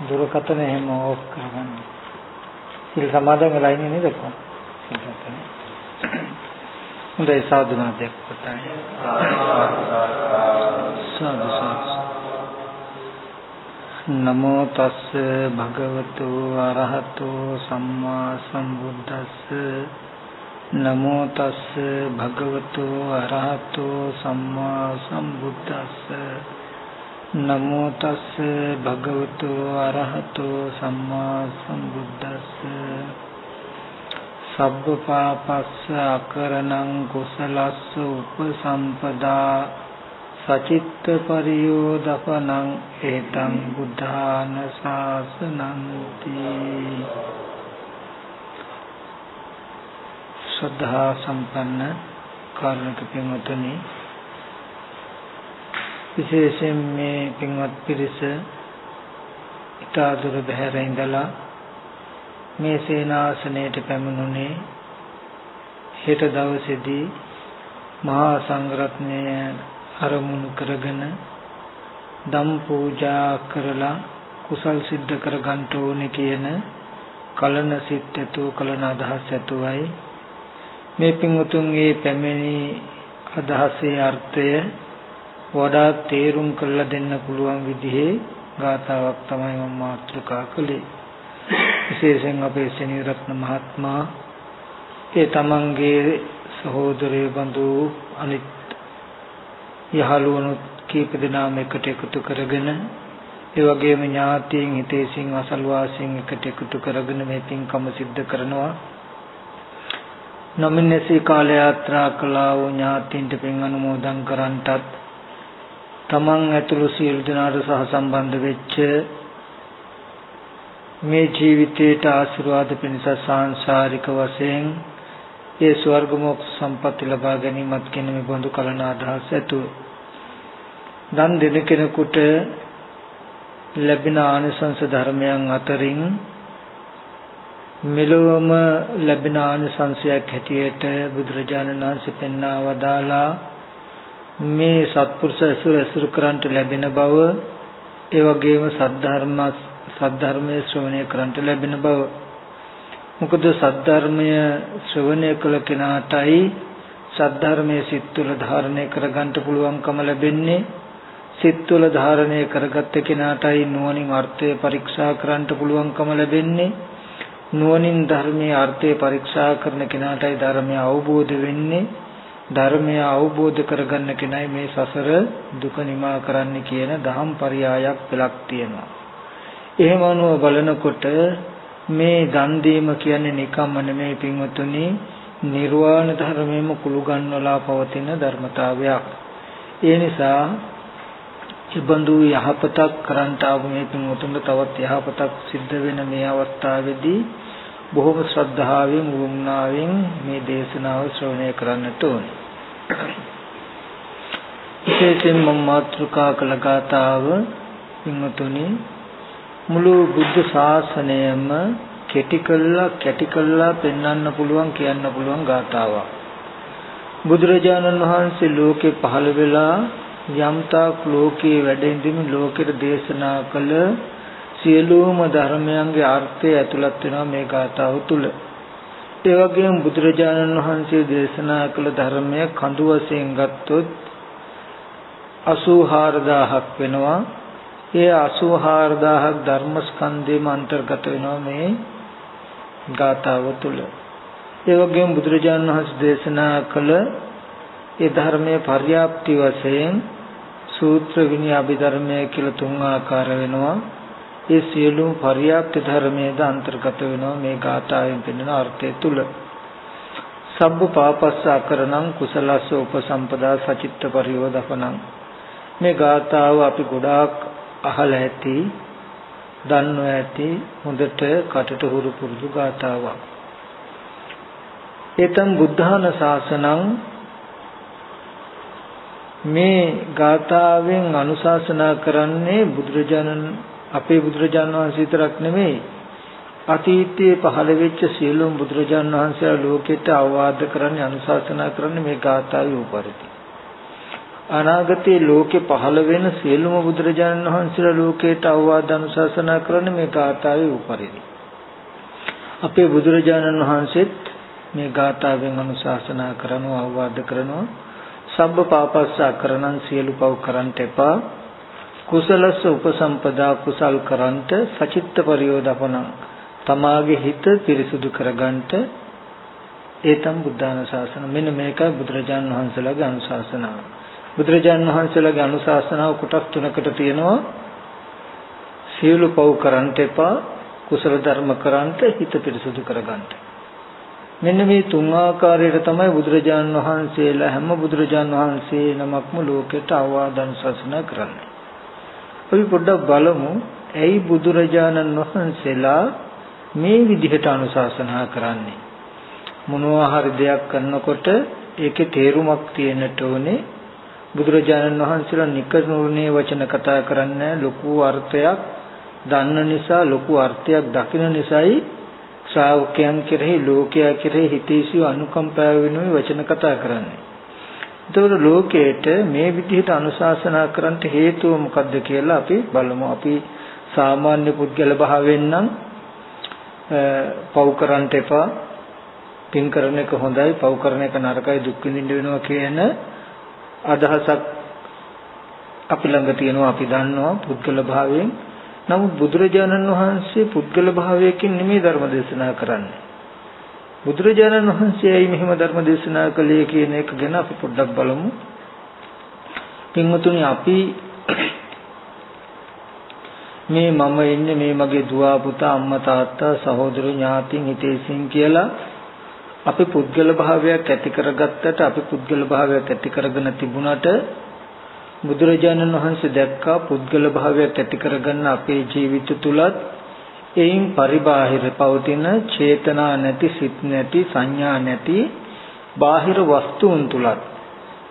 දුරකථන එහෙම ඕෆ් කරගන්න. සිල් සමාදන් වෙලා ඉන්නේ නේද කොහොමද? හොඳයි සාදුනාදයක් කොටයි. සාදු සාදු. නමෝ තස්ස භගවතු අරහතෝ සම්මා සම්බුද්දස්ස නමෝ තස්ස භගවතු අරහතෝ සම්මා සම්බුද්දස්ස නමෝ තස්ස භගවතු අරහතෝ සම්මා සම්බුද්දස්ස සබ්බ පාපස්ස අකරණං කුසලස්ස උපසම්පදා සචිත්ත පරියෝදපනං ඒතං බුද්ධාන ශාසනන්ති ශ්‍රද්ධා සම්පන්න කාරුණික පින්වතුනි විශේෂයෙන් මේ පින්වත් පිරිස ඊටා දුර බැහැර ඉඳලා මේ සේනාසනයට පැමිණුනේ හෙට දවසේදී මහා සංඝරත්නය අරමුණු කරගෙන දම් පූජා කරලා කුසල් සිද්ධ කර ගන්න ඕනේ කියන කලන සිත් ඇතුව කලන අදහස් ඇතුවයි. මේ පින්වතුන්ගේ පැමිණි අදහසේ අර්ථය වඩා තේරුම් කරලා දෙන්න පුළුවන් විදිහේ ගාථාවක් තමයි මම මාතෘකා කළේ. විශේෂයෙන් අපේ සෙනීරත්න මහත්මයා ඒ තමන්ගේ සහෝදරය බඳු අනිත් යහළුවනුත් කීප දෙනාම එකට එකතු කරගෙන ඒ වගේම ඥාතීන් හිතේසින් අසල්වාසීන් එකට එකතු කරගෙන මේ පින්කම සිද්ධ කරනවා. නොමිනේසී කාල යාත්‍රා කළා වූ ඥාතීන්ට පින් අනුමෝදන් කරන්ටත් තමන් ඇතුළු සියලු දෙනාට සහ සම්බන්ධ වෙච්ච මේ ජීවිතයට ආශිර්වාද පිණිස සාංශාරික වශයෙන් ඒ ස්වර්ග මොක්ෂ සම්පatti ලබා ගැනීමත් කියන මේ බඳු කලන අදහස් ඇතුව. දන් දෙන කෙනෙකුට ලැබෙන ආනිසංස ධර්මයන් අතරින් මෙලොවම ලැබෙන ආනිසංසයක් හැටියට බුදුරජාණන් වහන්සේ පෙන්වා වදාලා මේ සත්පුරුෂ ඇසුර ඇසුරු කරන්ට ලැබෙන බව ඒ වගේම සද්ධර්ම සද්ධර්මයේ ශ්‍රවණය කරන්ට ලැබෙන බව. මොකද සද්ධර්මය ශ්‍රවණය කළ කෙනාටයි සද්ධර්මයේ සිත් තුළ ධාරණය කරගන්න පුළුවන්කම ලැබෙන්නේ. සිත් තුළ ධාරණය කරගත්ත කෙනාටයි නුවණින් අර්ථය පරීක්ෂා කරන්නට පුළුවන්කම ලැබෙන්නේ. නුවණින් ධර්මයේ අර්ථය පරීක්ෂා කරන කෙනාටයි ධර්මය අවබෝධ වෙන්නේ. ධර්මය අවබෝධ කරගන්න කෙනයි මේ සසර දුක නිමා කරන්න කියන දහම් පරයයක් පළක් තියෙනවා. එහෙම අනුව බලනකොට මේ දන් දීම කියන්නේ නිකම්ම නෙමෙයි පින්වතුනි නිර්වාණ ධර්මයේම කුළු ගන්නවලා පවතින ධර්මතාවයක්. ඒ නිසා ඉබඳු යහපතක් කරන්ට ආව මේ පින්වතුන්ට තවත් යහපතක් සිද්ධ වෙන මේ අවස්ථාවේදී බොහොම ශ්‍රද්ධාවෙන් වුණාවෙන් මේ දේශනාව ශ්‍රවණය කරන්නට ඕනේ. විශේෂයෙන් මම මාතෘකා කළ ගාතාව පින්වතුනි මුළු බුද්ධ ශාසනයම කෙටි කළා කැටි කළා පෙන්වන්න පුළුවන් කියන්න පුළුවන් ගාතාවක්. බුදුරජාණන් වහන්සේ ලෝකේ පහළ වෙලා යම්තාක් ලෝකේ වැඩ ඉඳිමින් ලෝකෙට දේශනා කළ සියලුම ධර්මයන්ගේ අර්ථය ඇතුළත් වෙනවා මේ ගාථාව තුල. ඒ වගේම බුදුරජාණන් වහන්සේ දේශනා කළ ධර්මය කඳු වශයෙන් ගත්තොත් 84000ක් වෙනවා. ඒ 84000ක් ධර්මස්කන්ධේම අන්තර්ගත වෙනවා මේ ගාථාව තුල. ඒ වගේම බුදුරජාණන් වහන්සේ දේශනා කළ ඒ ධර්මයේ පර්යාප්ති වශයෙන් සූත්‍ර විනය අභිධර්මය කියලා තුන් ආකාර වෙනවා. ඒ සියලුම පර්යාප්ත ධර්මයේද අන්තර්ගත වෙනවා මේ ගාථාවෙන් පෙන්වන අර්ථය තුල. සබ්බ පාපස්ස අකරණං කුසලස්ස උපසම්පදා සචිත්ත පරියෝදපනං මේ ගාථාව අපි ගොඩාක් අහලා ඇති දන්නවා ඇති හොඳට කටට හුරු පුරුදු ගාථාවක්. ඒතම් බුද්ධාන ශාසනං මේ ගාථාවෙන් අනුශාසනා කරන්නේ බුදුරජාණන් අපේ බුදුරජාණන් වහන්සේ විතරක් නෙමෙයි අතීතයේ පහළ වෙච්ච සියලුම බුදුරජාණන් වහන්සේලා ලෝකෙට අවවාද කරන්නේ අනුශාසනා කරන්නේ මේ ගාථාවේ උපරිදි. අනාගතයේ ලෝකේ පහළ වෙන සියලුම බුදුරජාණන් වහන්සේලා ලෝකයට අවවාද අනුශාසනා කරන මේ ගාථාවේ උපරිදි. අපේ බුදුරජාණන් වහන්සේත් මේ ගාථාවෙන් අනුශාසනා කරනවා අවවාද කරනවා සබ්බ පාපස්සා කරනන් සියලු පව් කරන්ට එපා කුසලස්ස උපසම්පදා කුසල් කරන්ට සචිත්ත පරියෝදපන තමාගේ හිත පිරිසුදු කරගන්නට ඒතම් බුද්ධාන ශාසන මෙන්න මේකයි බුදුරජාණන් වහන්සේලාගේ අනුශාසනාව. බුදුරජාණන් වහන්සේලාගේ අනුශාසනාව කොටස් තුනකට තියෙනවා. සියලු පව් කරන්ට එපා කුසල ධර්ම කරන්ට හිත පිරිසුදු කරගන්නට මෙන්න මේ තුන් ආකාරයට තමයි බුදුරජාණන් වහන්සේලා හැම බුදුරජාණන් වහන්සේ නමක්ම ලෝකයට අවවාදන් ශාසනා කරන්නේ. අපි පොඩ්ඩක් බලමු ඇයි බුදුරජාණන් වහන්සේලා මේ විදිහට අනුශාසනා කරන්නේ. මොනවා හරි දෙයක් කරනකොට ඒකේ තේරුමක් තියෙන්නට ඕනේ. බුදුරජාණන් වහන්සේලා නිකරුණේ වචන කතා කරන්නේ ලොකු අර්ථයක් දන්න නිසා ලොකු අර්ථයක් දකින නිසායි ශ්‍රාවකයන් කෙරෙහි ලෝකයා කෙරෙහි හිතේසිය අනුකම්පාව වෙනුයි වචන කතා කරන්නේ. එතකොට ලෝකයට මේ විදිහට අනුශාසනා කරන්නට හේතුව මොකද්ද කියලා අපි බලමු. අපි සාමාන්‍ය පුද්ගල භාවයෙන් නම් පව් කරන්නට එපා. පින් කරන එක හොඳයි, පව් කරන එක නරකයි, දුක් විඳින්න වෙනවා කියන අදහසක් අපි ළඟ තියෙනවා අපි දන්නවා පුද්ගල භාවයෙන් නමුත් බුදුරජාණන් වහන්සේ පුද්ගල භාවයකින් නෙමෙයි ධර්ම දේශනා කරන්නේ. බුදුරජාණන් වහන්සේයි මෙහෙම ධර්ම දේශනා කළේ කියන එක ගැන අපි පොඩ්ඩක් බලමු. පින්වතුනි අපි මේ මම ඉන්නේ මේ මගේ දුව පුතා අම්මා තාත්තා සහෝදර ඥාතීන් හිතේසින් කියලා අපි පුද්ගල භාවයක් ඇති කරගත්තට අපි පුද්ගල භාවයක් ඇති කරගෙන තිබුණාට බුදුරජාණන් වහන්සේ දැක්කා පුද්ගල භාවයක් ඇති කරගන්න අපේ ජීවිත තුලත් එයින් පරිබාහිර පවතින චේතනා නැති සිත් නැති සංඥා නැති බාහිර වස්තුන් තුලත්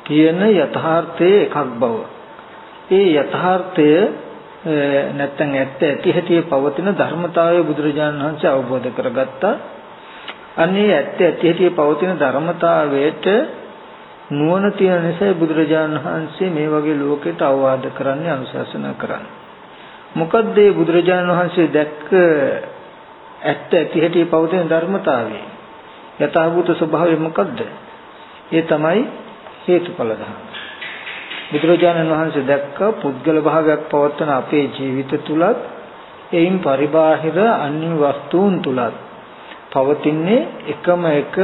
තියෙන යථාර්ථයේ එකක් බව. ඒ යථාර්ථය නැත්තම් ඇත්ත ඇති හැටි පවතින ධර්මතාවය බුදුරජාණන් වහන්සේ අවබෝධ කරගත්තා. අනේ ඇත්ත ඇති හැටි පවතින ධර්මතාවයට නුවණ තියෙන නිසා බුදුරජාණන් වහන්සේ මේ වගේ ලෝකෙට අවවාද කරන්නේ අනුශාසනා කරන්නේ. මොකද්ද මේ බුදුරජාණන් වහන්සේ දැක්ක ඇත්ත ඇති හැටි පවතින ධර්මතාවය? යථාභූත ස්වභාවය මොකද්ද? ඒ තමයි හේතුඵල ධර්ම. බුදුරජාණන් වහන්සේ දැක්ක පුද්ගල භාවයක් පවත්වන අපේ ජීවිත තුලත් එයින් පරිබාහිර අන්‍ය වස්තුන් තුලත් පවතින්නේ එකම එක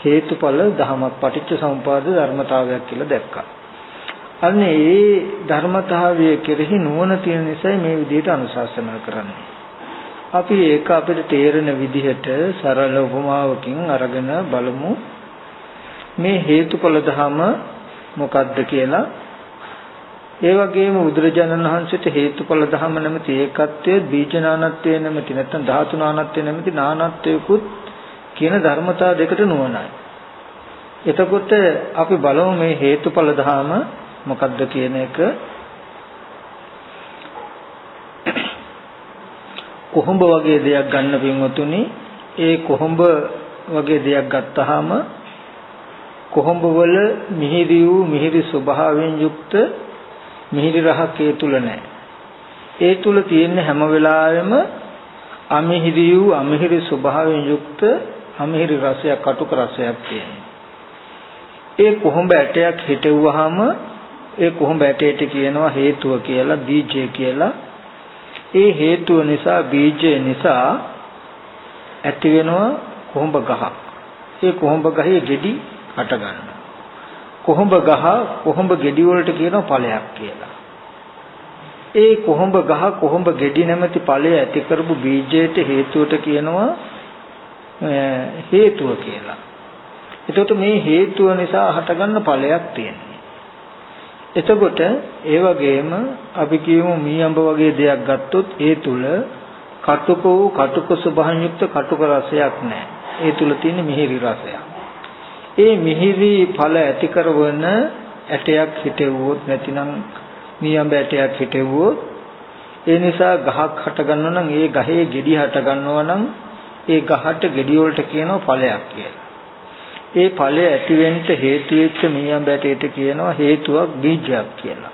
හේතුඵල ධමයක් පටිච්ච සමුපාද ධර්මතාවයක් කියලා දැක්කා. අන්න ඒ ධර්මතාවය කෙරෙහි නුවණ තියෙන නිසා මේ විදිහට අනුශාසනා කරන්නේ. අපි ඒක අපිට තේරෙන විදිහට සරල උපමාවකින් අරගෙන බලමු. මේ හේතුඵල ධම මොකක්ද කියලා ඒ වගේම බුදුරජාණන් වහන්සේට හේතුඵල ධම නැමැති ඒකත්වයේ බීජනානත්වය නැමැති නැත්නම් ධාතු නානත්වය නැමැති නානත්වයකුත් කියන ධර්මතා දෙකට නුවණයි. එතකොට අපි බලමු මේ හේතුඵල ධාම මොකක්ද කියන එක කොහොඹ වගේ දෙයක් ගන්න පින්වතුනි ඒ කොහොඹ වගේ දෙයක් ගත්තාම කොහොඹ වල මිහිරි වූ මිහිරි ස්වභාවයෙන් යුක්ත මිහිරි රහක් ඒ තුල නැහැ. ඒ තුල තියෙන හැම වෙලාවෙම අමිහිරි වූ අමිහිරි ස්වභාවයෙන් යුක්ත අමිහිරි රසයක් කටුක රසයක් තියෙනවා. ඒ කොහොඹ ඇටයක් හිටෙව්වහම ඒ කොහොඹ ඇටයට කියනවා හේතුව කියලා බීජය කියලා. ඒ හේතුව නිසා බීජය නිසා ඇති වෙනවා කොහොඹ ගහ. ඒ කොහොඹ ගහේ ගෙඩි හට ගන්නවා. කොහොඹ ගහ කොහොඹ ගෙඩි වලට කියනවා ඵලයක් කියලා. ඒ කොහොඹ ගහ කොහොඹ ගෙඩි නැමැති ඵලය ඇති කරපු බීජයට හේතුවට කියනවා හේතුව කියලා. එතකොට මේ හේතුව නිසා හටගන්න ඵලයක් තියෙනවා. එතකොට ඒ වගේම අපි කියමු මීයඹ වගේ දෙයක් ගත්තොත් ඒ තුල කටුක වූ කටුක ස්වභාවයෙන් යුක්ත කටුක රසයක් නැහැ. ඒ තුල තියෙන මිහිරි රසයක්. ඒ මිහිරි ඵල ඇති කරවන ඇටයක් හිටෙව්වොත් නැතිනම් මීයඹ ඇටයක් හිටෙව්වොත් ඒ නිසා ගහක් හට ගන්නවා නම් ඒ ගහේ ගෙඩි හට ගන්නවා නම් ඒ ගහට ගෙඩි වලට කියනවා ඵලයක් කියලා. ඒ ඵලය ඇති වෙන්න හේතු වෙච්ච මීයම් බැටේට කියනවා හේතුවක් බීජයක් කියලා.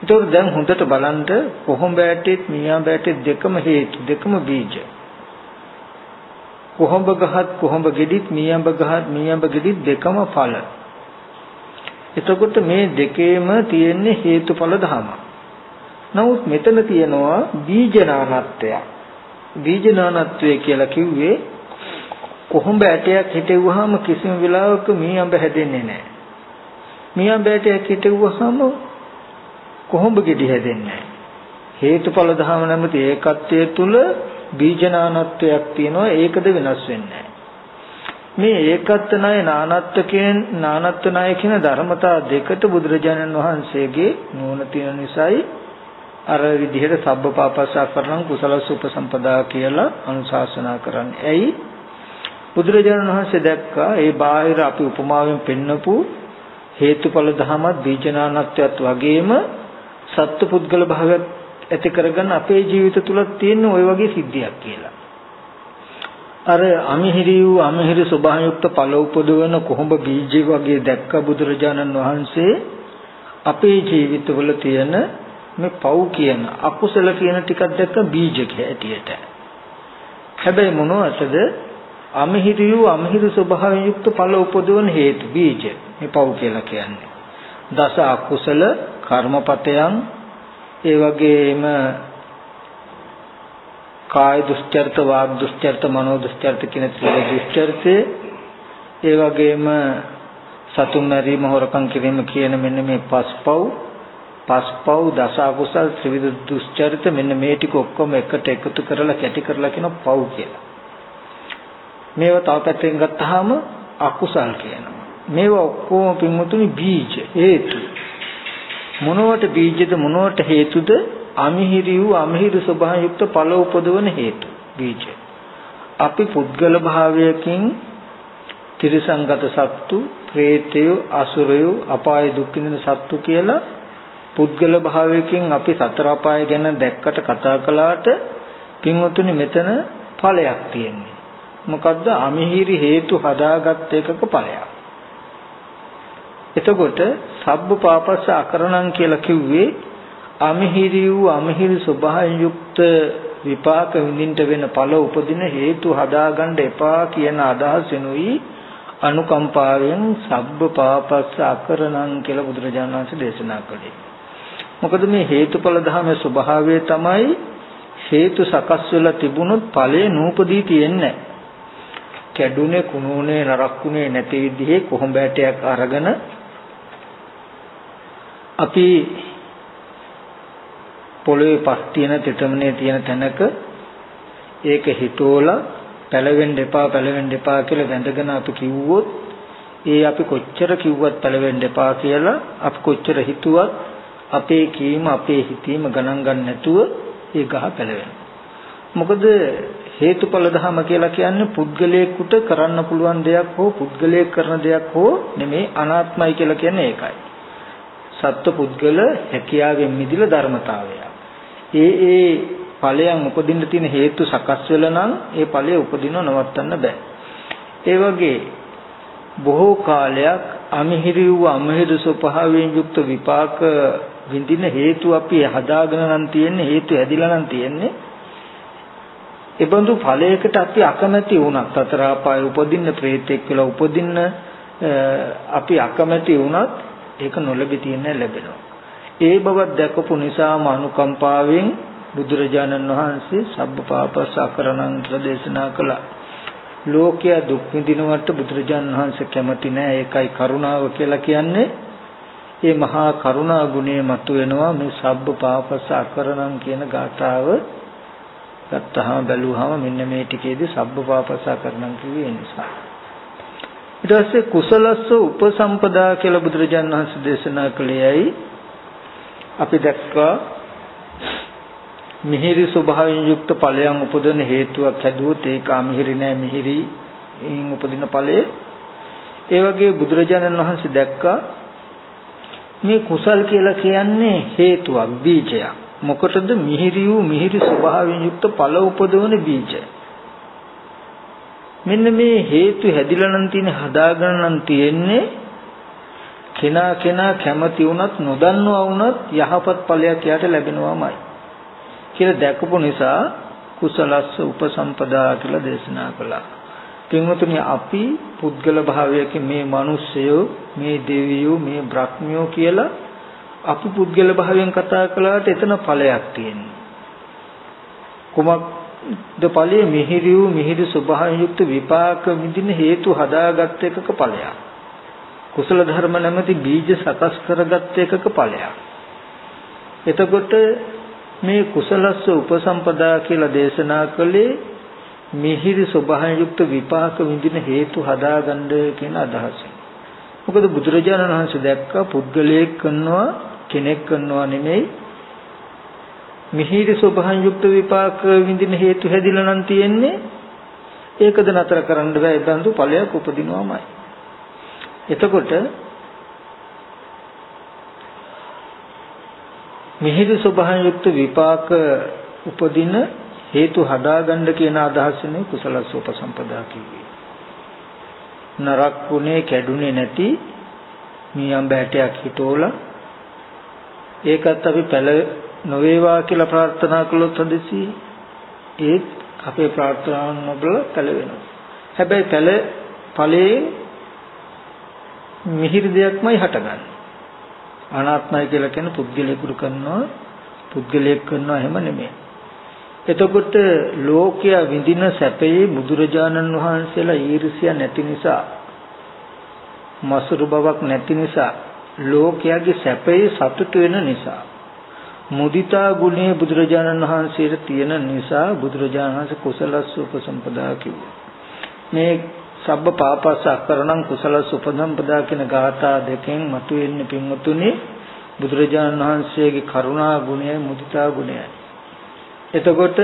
ඒතකොට දැන් හොඳට බලන්න කොහොඹ බැටේත් මීයම් බැටේ දෙකම හේතු දෙකම බීජ. කොහොඹ ගහත් කොහොඹ ගෙඩිත් මීයම්බ ගහත් මීයම්බ ගෙඩිත් දෙකම ඵල. එතකොට මේ දෙකේම තියෙන්නේ හේතුඵල ධම. නමුත් මෙතන තියෙනවා බීජනානත්වයක්. බීජනානත්වය කියලා කිව්වේ කොහොඹ ඇටයක් හිටෙව්වහම කිසිම වෙලාවක මීයම්බ හැදෙන්නේ නැහැ. මීයම්බ ඇටයක් හිටෙව්වහම කොහොඹ ගෙඩි හැදෙන්නේ නැහැ. හේතුඵල ධම නැමැති ඒකත්වයේ තුල බීජනානත්වයක් තියෙනවා ඒකද වෙනස් වෙන්නේ මේ ඒකත්ව ණය නානත්ව කියන නානත්ව ණය කියන ධර්මතා දෙකට බුදුරජාණන් වහන්සේගේ නුවණ තියෙන නිසායි අර විදිහට සබ්බපාපස්සා කරනම් කුසල සුපසම්පදා කියලා අනුශාසනා කරන්නේ. ඇයි? බුදුරජාණන් වහන්සේ දැක්කා ඒ බාහිර අපි උපමාවෙන් පෙන්නපු හේතුඵල ධමත් බීජනානත්වයත් වගේම සත්පුද්ගල භාවයත් ඇති කරගන්න අපේ ජීවිත තුල තියෙන ওই වගේ සිද්ධියක් කියලා. අර අමිහිරි වූ අමිහිරි ස්වභාවයුක්ත ඵල උපදවන කොහොඹ බීජය වගේ දැක්ක බුදුරජාණන් වහන්සේ අපේ ජීවිතවල තියෙන මේ පව් කියන අකුසල කියන ටිකක් දැක්ක බීජක හැටියට. හැබැයි මොනවටද අමිහිරි වූ අමිහිරි ස්වභාවයෙන් යුක්ත ඵල උපදවන හේතු බීජ මේ පව් කියලා කියන්නේ. දස අකුසල කර්මපතයන් ඒ වගේම කාය දුස්චරිත වාග් දුස්චරිත මනෝ දුස්චරිත කියන ත්‍රිවිධ දුස්චරිතේ ඒ වගේම සතුන් මැරීම හොරකම් කිරීම කියන මෙන්න මේ පස්පව් පස්පව් දස අකුසල් ත්‍රිවිධ දුස්චරිත මෙන්න මේ ටික ඔක්කොම එකට එකතු කරලා කැටි කරලා කියන පව් කියලා. මේවා තව පැත්තෙන් ගත්තාම අකුසල් කියනවා. මේවා ඔක්කොම පින්මුතුනි බීජ හේතු. මොනවට බීජද මොනවට හේතුද අමිහිරි වූ අමිහිරි ස්වභාවයෙන් යුක්ත ඵල උපදවන හේතු බීජ අපි පුද්ගල භාවයකින් ත්‍රිසංගත සත්තු പ്രേතය අසුරය අපාය දුක් විඳින සත්තු කියලා පුද්ගල භාවයකින් අපි සතර අපාය ගැන දැක්කට කතා කළාට පින්වතුනි මෙතන ඵලයක් තියෙන්නේ මොකද්ද? අමිහිරි හේතු හදාගත් එකක ඵලයක්. එතකොට සබ්බ පාපස්ස අකරණං කියලා කිව්වේ අමිහිරි වූ අමිහිරි ස්වභාවයෙන් යුක්ත විපාක විඳින්න වෙන ඵල උපදින හේතු හදාගන්න එපා කියන අදහසෙනුයි අනුකම්පාවෙන් සබ්බ පාපස්ස අකරණං කියලා බුදුරජාණන් වහන්සේ දේශනා කළේ. මොකද මේ හේතුඵල ධර්මයේ ස්වභාවය තමයි හේතු සකස් වෙලා තිබුණොත් ඵලය නූපදී තියෙන්නේ. කැඩුනේ කුණුනේ නරක්ුනේ නැති විදිහේ කොහොඹෑටයක් අරගෙන අපි පොළවේ පස් තියෙන තෙතමනේ තියෙන තැනක ඒක හිතෝලා පැලවෙන්න එපා පැලවෙන්න එපා කියලා වැඳගෙන අපි කිව්වොත් ඒ අපි කොච්චර කිව්වත් පැලවෙන්න එපා කියලා අපි කොච්චර හිතුවත් අපේ කීම අපේ හිතීම ගණන් ගන්න නැතුව ඒ ගහ පැලවෙනවා. මොකද හේතුඵල ධම කියලා කියන්නේ පුද්ගලයෙකුට කරන්න පුළුවන් දෙයක් හෝ පුද්ගලයෙක් කරන දෙයක් හෝ නෙමේ අනාත්මයි කියලා කියන්නේ ඒකයි. සත්ව පුද්ගල හැකියාවෙන් මිදිලා ධර්මතාවය. ඒ ඒ ඵලයන් උපදින්න තියෙන හේතු සකස් වෙලා නම් ඒ ඵලය උපදිනව නවත්තන්න බෑ. ඒ වගේ බොහෝ කාලයක් අමිහිරි වූ අමහිරි ස්වභාවයෙන් යුක්ත විපාක විඳින හේතු අපි හදාගෙන නම් තියෙන්නේ හේතු ඇදිලා නම් තියෙන්නේ ඒබඳු ඵලයකට අපි අකමැති වුණත් අතර අපාය උපදින්න ප්‍රේතෙක් කියලා උපදින්න අපි අකමැති වුණත් ඒක නොලැබී තියෙන ලැබෙනවා. ඒ බව දැකපු නිසාම අනුකම්පාවෙන් බුදුරජාණන් වහන්සේ සබ්බපාපස් අකරණං ප්‍රදේශනා කළා. ලෝකයා දුක් විඳිනවට බුදුරජාණන් වහන්සේ කැමති නෑ. ඒකයි කරුණාව කියලා කියන්නේ. මේ මහා කරුණා ගුණය මතුවෙනවා මේ සබ්බපාපස් අකරණං කියන ගාථාව ගත්තාම බැලුවාම මෙන්න මේ ටිකේදී සබ්බපාපස් අකරණං කිව්වේ නිසා. ඊට පස්සේ කුසලස්ස උපසම්පදා කියලා බුදුරජාණන් වහන්සේ දේශනා කළේයි අපි දැක්කා මිහිරි ස්වභාවයෙන් යුක්ත ඵලයන් උපදින හේතුවක් හැදුවොත් ඒක අමිහිරි නෑ. මිහිරි ඉන් උපදින ඵලයේ. ඒ වගේ බුදුරජාණන් වහන්සේ දැක්කා මේ කුසල් කියලා කියන්නේ හේතුවක් බීජයක්. මොකටද මිහිරි වූ මිහිරි ස්වභාවයෙන් යුක්ත ඵල උපදවන බීජය මෙන්න මේ හේතු හැදිලා නම් තියෙන හදාගන්න නම් තියෙන්නේ කෙනා කෙනා කැමති වුණත් නොදන්නවා වුණත් යහපත් ඵලයක් යාට ලැබෙනවාමයි කියලා දැකපු නිසා කුසලස්ස උපසම්පදා කියලා දේශනා කළා. පින්වතුනි අපි පුද්ගල භාවයකින් මේ මිනිස්සයෝ මේ දෙවියෝ මේ බ්‍රහ්මියෝ කියලා අපි පුද්ගල භාවයෙන් කතා කළාට එතන ඵලයක් තියෙනවා. කුමක්ද ඵලයේ මිහිරි වූ මිහිරි ස්වභාවයෙන් යුක්ත විපාක විඳින හේතු හදාගත් එකක ඵලයක්. කුසල ධර්ම නැමැති බීජ සකස් කරගත් එකක ඵලයක්. එතකොට මේ කුසලස්ස උපසම්පදා කියලා දේශනා කළේ මිහිරි ස්වභාවයෙන් යුක්ත විපාක විඳින හේතු හදාගන්න කියන අදහසයි. මොකද බුදුරජාණන් වහන්සේ දැක්කා පුද්ගලයෙක් කරනවා කෙනෙක් කරනවා නෙමෙයි මිහිරි ස්වභාවයෙන් යුක්ත විපාක විඳින හේතු හැදිලා නම් තියෙන්නේ ඒකද නතර කරන්න බෑ ඒ බඳු ඵලයක් උපදිනවමයි. එතකොට මිහිරි ස්වභාවයෙන් යුක්ත විපාක උපදින හේතු හදාගන්න කියන අදහසනේ කුසල සෝපසම්පදා කිව්වේ. නරක්ුනේ කැඩුනේ නැති මියම් බෑටයක් හිටෝලා ඒකත් අපි පැල නොවේවා කියලා ප්‍රාර්ථනා කළොත් හදිසි ඒත් අපේ ප්‍රාර්ථනාවන් නොබල පැල වෙනවා. හැබැයි පැල ඵලයේ මිහිරි දෙයක්මයි හටගන්නේ. අනාත්මයි කියලා කියන පුද්ගලයෙකුට කරනවා පුද්ගලයෙක් කරනවා එහෙම නෙමෙයි. එතකොට ලෝකයා විඳින සැපේ බුදුරජාණන් වහන්සේලා ඊර්ෂ්‍යා නැති නිසා මසුරු බවක් නැති නිසා ලෝකයාගේ සැපේ සතුට වෙන නිසා මුදිතා ගුණය බුදුරජාණන් වහන්සේට තියෙන නිසා බුදුරජාණන් වහන්සේ කුසලස්ස උපසම්පදා කිව්වා. මේ සබ්බ පාපස්ස අකරණං කුසලස්ස උපසම්පදා කියන ගාථා දෙකෙන් මතුවෙන්නේ පින්වතුනි බුදුරජාණන් වහන්සේගේ කරුණා ගුණයයි මුදිතා ගුණයයි. එතකොට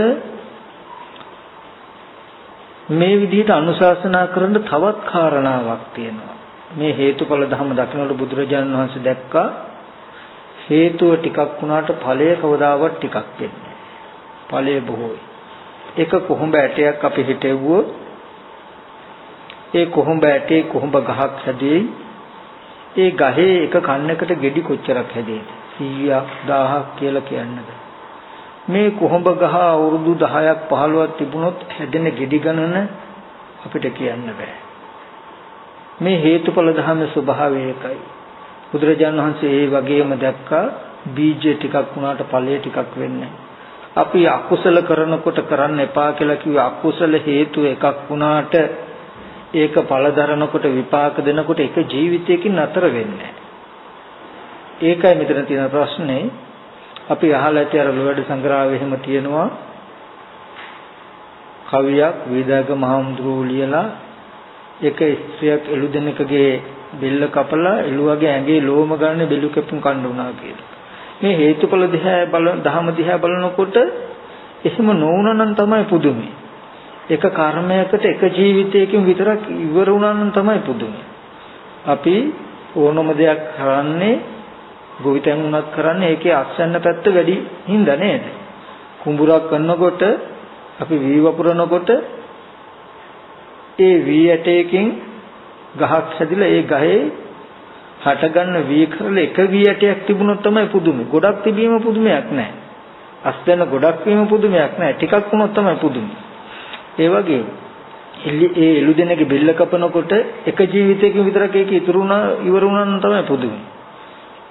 මේ විදිහට අනුශාසනා කරන තවත් කාරණාවක් තියෙනවා. මේ හේතුඵල ධම දකින්නට බුදුරජාණන් වහන්සේ දැක්කා හේතුව ටිකක් වුණාට ඵලය කවදාවත් ටිකක් වෙන්නේ ඵලය බොහෝයි. එක කොහොඹ ඇටයක් අපි හිටෙව්වොත් ඒ කොහොඹ ඇටේ කොහොඹ ගහක් හැදෙයි. ඒ ගහේ එක කන්නකට ගෙඩි කොච්චරක් හැදෙයිද? 100ක් 1000ක් කියලා කියන්නද? මේ කොහොඹ ගහ අවුරුදු 10ක් 15ක් තිබුණොත් හැදෙන ගෙඩි ගණන අපිට කියන්න බෑ. මේ හේතුඵල ධර්ම ස්වභාවය ඒකයි. බුදුරජාණන් වහන්සේ ඒ වගේම දැක්කා බීජ ටිකක් වුණාට ඵලය ටිකක් වෙන්නේ අපි අකුසල කරනකොට කරන්න එපා කියලා කිව්ව අකුසල හේතු එකක් වුණාට ඒක ඵල දරනකොට විපාක දෙනකොට එක ජීවිතයකින් නතර වෙන්නේ ඒකයි මෙතන තියෙන ප්‍රශ්නේ. අපි අහලා ඇති අර ලෝඩ සංග්‍රහය එහෙම තියෙනවා. කවියක් වේදාග මහමුදුරෝ ලියලා එක ස්ත්‍රියක් එළු දෙනෙක්ගේ බෙල්ල කපලා එළුවගේ ඇඟේ ලෝම ගන්න බෙලු කැපුම් කන්න උනා කියලා. මේ හේතුඵල දිහා බල දහම දිහා බලනකොට එහෙම නොවුනනම් තමයි පුදුමේ. එක කර්මයකට එක ජීවිතයකින් විතරක් ඉවර වුණා නම් තමයි පුදුමේ. අපි ඕනම දෙයක් කරන්නේ ගොවිතැන් උනත් කරන්නේ ඒකේ අස්වැන්න පැත්ත වැඩි හින්දා නේද? කුඹුරක් කරනකොට අපි වී වපුරනකොට ඒ වී ඇටයකින් ගහක් හැදිලා ඒ ගහේ හටගන්න වී කරල එක වී ඇටයක් තිබුණොත් තමයි පුදුමේ. ගොඩක් තිබීම පුදුමයක් නෑ. අස්වැන්න ගොඩක් වීම පුදුමයක් නෑ. ටිකක් වුණොත් තමයි පුදුමේ. ඒ වගේ ඒ එළු දෙනගේ බෙල්ල කපනකොට එක ජීවිතයකින් විතරක් ඒක ඉතුරු වුණා ඉවර වුණා නම් තමයි පුදුමයි.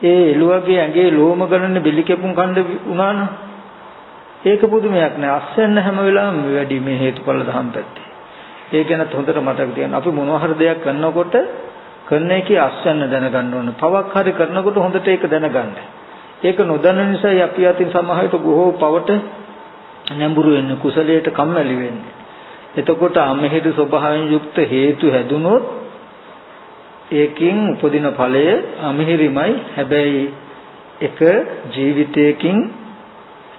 ඒ එළුවගේ ඇඟේ ලෝම ගණන බෙලි කැපුම් කණ්ඩ වුණා නම් ඒක පුදුමයක් නෑ. අස්සෙන්න හැම වෙලාවෙම වැඩි මේ හේතුඵල දහම් පැත්තේ. ඒ ගැනත් හොඳට මතක තියාගන්න. අපි මොනවා හරි දෙයක් කරනකොට කරන එකේ අස්සෙන්න දැනගන්න ඕන. පවක් හරි කරනකොට හොඳට ඒක දැනගන්න. ඒක නොදන්න නිසා අපි අතින් සමහරට බොහෝ පවට නැඹුරු වෙන්නේ කුසලයට කම්මැලි වෙන්නේ. එතකොට අමහිර ස්වභාවයෙන් යුක්ත හේතු හැදුනොත් ඒකින් උපදින ඵලය අමහිරිමයි හැබැයි එක ජීවිතයකින්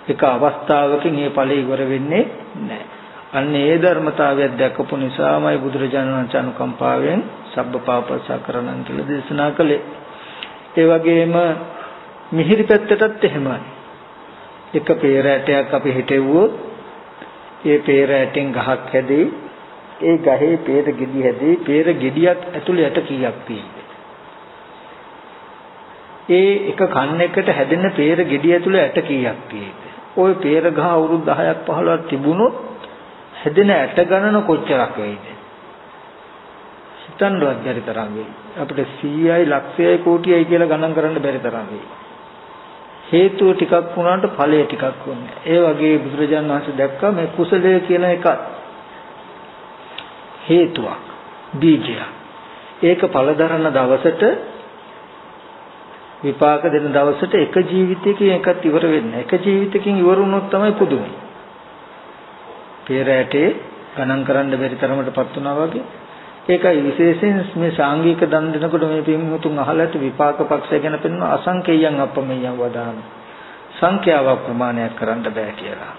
එක අවස්ථාවකින් මේ ඵලය ඉවර වෙන්නේ නැහැ. අන්න ඒ ධර්මතාවය දැකපු නිසාමයි බුදුරජාණන් වහන්සේ අනුකම්පාවෙන් සබ්බපාපසකරණම් කියලා දේශනා කළේ. ඒ වගේම මිහිරි පැත්තටත් එහෙමයි. එක peer ඇටයක් අපි හිටෙව්වොත් ඒ peer ඇටෙන් ගහක් හැදෙයි. ඒ ගහේ peer ගෙඩි හැදී peer ගෙඩියක් ඇතුළේ යට කීයක් තියෙන්නේ? ඒ එක කන් එකට හැදෙන peer ගෙඩිය ඇතුළේ යට කීයක් තියෙන්නේ? ওই peer ගහ අවුරුදු 10ක් 15ක් තිබුණොත් හැදෙන ඇට ගණන කොච්චරක් වෙයිද? හිතන්නවත් බැරි තරම් වෙයි. අපිට 100යි ලක්ෂයයි කෝටියයි කියලා ගණන් කරන්න බැරි තරම් වෙයි. හේතුව ටිකක් වුණාට ඵලය ටිකක් වුණා. ඒ වගේ බුදුරජාණන් වහන්සේ දැක්කා මේ කුසලය කියන එකත් හේතුවක් බීජයක්. ඒක ඵල දරන දවසට විපාක දෙන දවසට එක ජීවිතයකින් එකත් ඉවර වෙන්නේ. එක ජීවිතකින් ඉවර වුණොත් තමයි පුදුමයි. පෙර ඇටේ ගණන් කරන්න බැරි තරමටපත් වුණා වගේ. ඒකයි විශේෂයෙන් මේ සාංගික දන් දෙනකොට මේ පින්මුතුන් අහලට විපාක පක්ෂය ගැන පෙන්වන අසංකේයයන් අපමෙයන් වදාන. සංඛ්‍යාවක් ප්‍රමාණයක් කරන්න බෑ කියලා.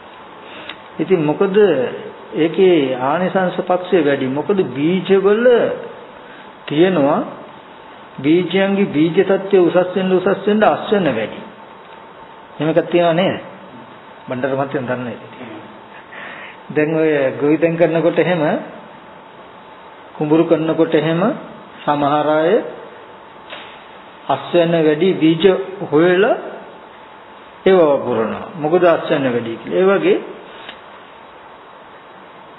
ඉතින් මොකද ඒකේ ආනිසංස පක්ෂය වැඩි. මොකද බීජවල තියෙනවා බීජයන්ගේ බීජ තත්ත්වය උසස් වෙන්න උසස් වෙන්න අස්වැන්න වැඩි. එහෙම එකක් තියෙනව නේද? බණ්ඩාර මහත්තයන් දන්නේ. දැන් ඔය ගොවිතැන් කරනකොට එහෙම කුඹුරු කරනකොට එහෙම සමහර අය අස්වැන්න වැඩි බීජ හොයලා ඒව වපුරනවා. මොකද අස්වැන්න වැඩි කියලා. ඒ වගේ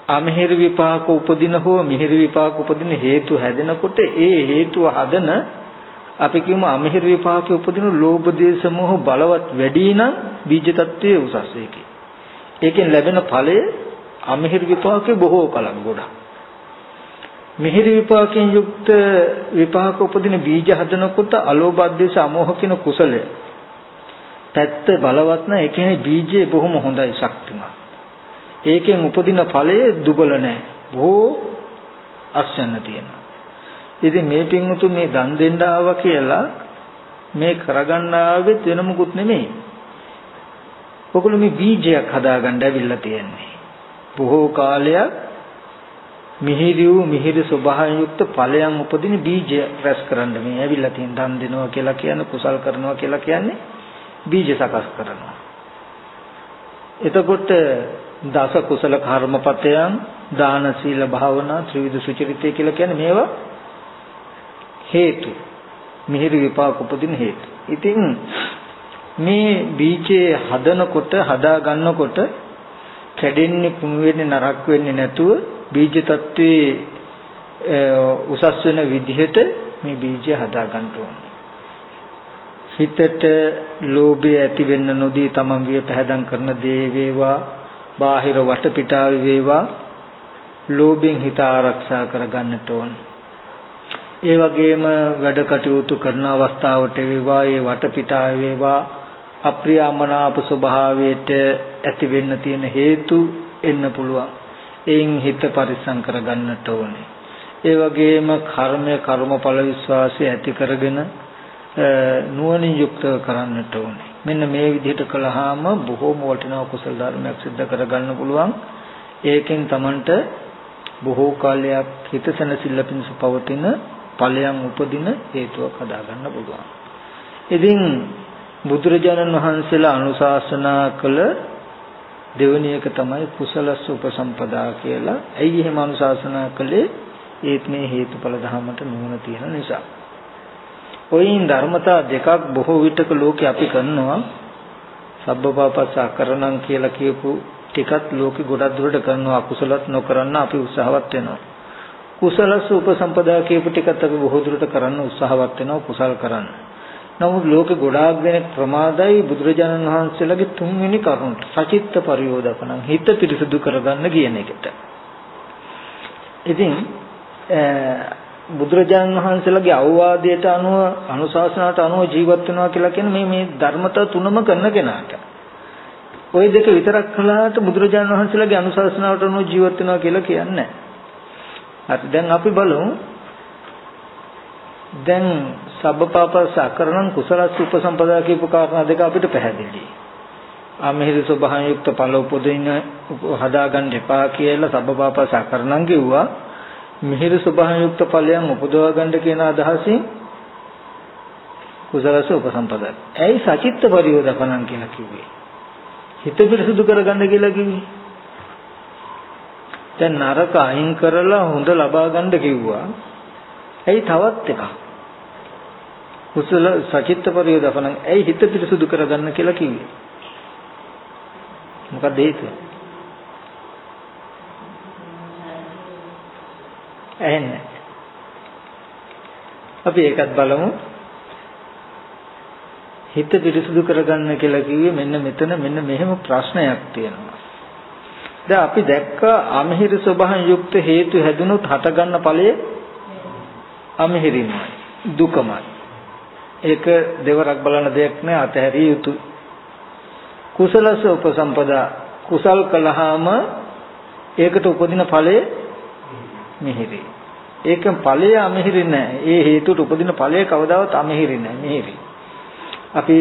අමහිර විපාක උපදින හෝ මිහිර විපාක උපදින හේතු හැදෙනකොට ඒ හේතුව හදන අපි කියමු අමහිර විපාකයේ උපදින ලෝභ දේශ මොහ බලවත් වැඩි නම් බීජ තත්ත්වයේ උසස් ඒකේ. ඒකෙන් ලැබෙන ඵලය අමහිර විපාකේ බොහෝ කලක් ගොඩක්. මිහිර විපාකයෙන් යුක්ත විපාක උපදින බීජ හදනකොට අලෝභ දේශ අමෝහ කියන කුසලය පැත්ත බලවත් නැහැ. ඒ කියන්නේ බීජේ බොහොම හොඳයි ශක්තිමත්. ඒකෙන් උපදින ඵලය දුබල නැහැ. බොහෝ අස්යන්න තියෙනවා. ඉතින් මේ පින්වුතු මේ දන් දෙන්න ආවා කියලා මේ කරගන්න ආවෙත් වෙන මොකුත් නෙමෙයි. ඔගොල්ලෝ මේ බීජයක් හදාගන්න ඇවිල්ලා තියෙන්නේ. බොහෝ කාලයක් මිහිරි වූ මිහිරි ස්වභාවයෙන් යුක්ත ඵලයන් උපදින බීජ රැස් කරන්න මේ ඇවිල්ලා තියෙන දන් දෙනවා කියලා කියන්නේ කුසල් කරනවා කියලා කියන්නේ බීජ සකස් කරනවා. එතකොට දස කුසල කර්මපතයන් දාන සීල භාවනා ත්‍රිවිධ සුචරිතය කියලා කියන්නේ මේවා හේතු මිහිරි විපාක උපදින හේතු. ඉතින් මේ බීජේ හදනකොට හදා ගන්නකොට කැඩෙන්නේ කුණු වෙන්නේ නරක් වෙන්නේ නැතුව බීජ තත්ත්වයේ උසස් වෙන විදිහට මේ බීජය හදා ගන්න ඕනේ. හිතට ලෝභය ඇති වෙන්න නොදී තමන්ගේ පැහැදම් කරන දේ වේවා බාහිර වටපිටාවේ වේවා ලෝභයෙන් හිත ආරක්ෂා කරගන්නට ඕන. ඒ වගේම වැඩ කටයුතු කරන අවස්ථාවට වේවා ඒ වටපිටාවේ වේවා අප්‍රියමනාප ස්වභාවයට ඇති වෙන්න තියෙන හේතු එන්න පුළුවන්. එයින් හිත පරිස්සම් කරගන්නට ඕනේ. ඒ වගේම කර්මය කර්මඵල විශ්වාසය ඇති කරගෙන නුවණින් යුක්තව කරන්නට ඕනේ. මෙන්න මේ විදිහට කළාම බොහෝම වටිනා කුසල ධර්මයක් සිද්ධ කරගන්න පුළුවන්. ඒකෙන් Tamanට බොහෝ කාලයක් හිත සැනසෙල්ල පිණිස පවතින ඵලයන් උපදින හේතුවක් හදාගන්න පුළුවන්. ඉතින් බුදුරජාණන් වහන්සේලා අනුශාසනා කළ දෙවෙනි එක තමයි කුසලස්ස උපසම්පදා කියලා. ඇයි එහෙම අනුශාසනා කළේ? ඒත් මේ හේතුඵල ධහමට නුවණ තියෙන නිසා. ඔයින් ධර්මතා දෙකක් බොහෝ විටක ලෝකේ අපි කරනවා සබ්බපාපස්ස අකරණම් කියලා කියපු ටිකත් ලෝකෙ ගොඩක් දුරට කරනවා අකුසලත් නොකරන්න අපි උත්සාහවත් වෙනවා කුසලස උපසම්පදා කියපු ටිකත් අපි බොහෝ දුරට කරන්න උත්සාහවත් වෙනවා කුසල් කරන්න නමුත් ලෝකෙ ගොඩාක් දෙනෙක් ප්‍රමාදයි බුදුරජාණන් වහන්සේලාගේ තුන්වෙනි කරුණට සචිත්ත පරියෝදපණං හිත පිරිසුදු කරගන්න කියන එකට ඉතින් බුදුරජාණන් වහන්සේලාගේ අවවාදයට අනුව අනුශාසනාවට අනුව ජීවත් වෙනවා කියලා කියන්නේ මේ මේ ධර්මතා තුනම කරන කෙනාට. ওই දෙක විතරක් කළාට බුදුරජාණන් වහන්සේලාගේ අනුශාසනාවට අනුව ජීවත් වෙනවා කියලා කියන්නේ නැහැ. දැන් අපි බලමු දැන් සබ්බපාපස අකරණං කුසලස් උපසම්පදා කියපු කාරණා දෙක අපිට පැහැදිලි. ආමහිර ස්වභාවයෙන් යුක්ත ඵල උපදින හදාගන්න එපා කියලා සබ්බපාපස අකරණං කිව්වා. මිහිර ස්වභාව යුක්ත ඵලයන් උපදවා ගන්න කියන අදහසින් කුසලස උපසම්පදා. ඇයි සචිත්ත පරියෝදපණන් කියලා කිව්වේ? හිත පිරිසුදු කරගන්න කියලා කිව්වේ. දැන් නරක අයින් කරලා හොඳ ලබා ගන්න කිව්වා. ඇයි තවත් එකක්? කුසල සචිත්ත පරියෝදපන ඇයි හිත පිරිසුදු කරගන්න කියලා කිව්වේ? මොකක්ද හේතුව? ඇහෙන්නේ. අපි ඒකත් බලමු. හිත පිරිසුදු කරගන්න කියලා කිව්වේ මෙන්න මෙතන මෙන්න මෙහෙම ප්‍රශ්නයක් තියෙනවා. දැන් අපි දැක්ක අමහිර ස්වභාවයෙන් යුක්ත හේතු හැදුනොත් හටගන්න ඵලය අමහිරින්මයි දුකමයි. ඒක දෙවරක් බලන දෙයක් නෑ අතහැරිය යුතු. කුසලස උපසම්පදා කුසල් කළාම ඒකට උපදින ඵලය මිහිරි. ඒක ඵලය අමිහිරි නෑ. ඒ හේතුවට උපදින ඵලය කවදාවත් අමිහිරි නෑ. මිහිරි. අපි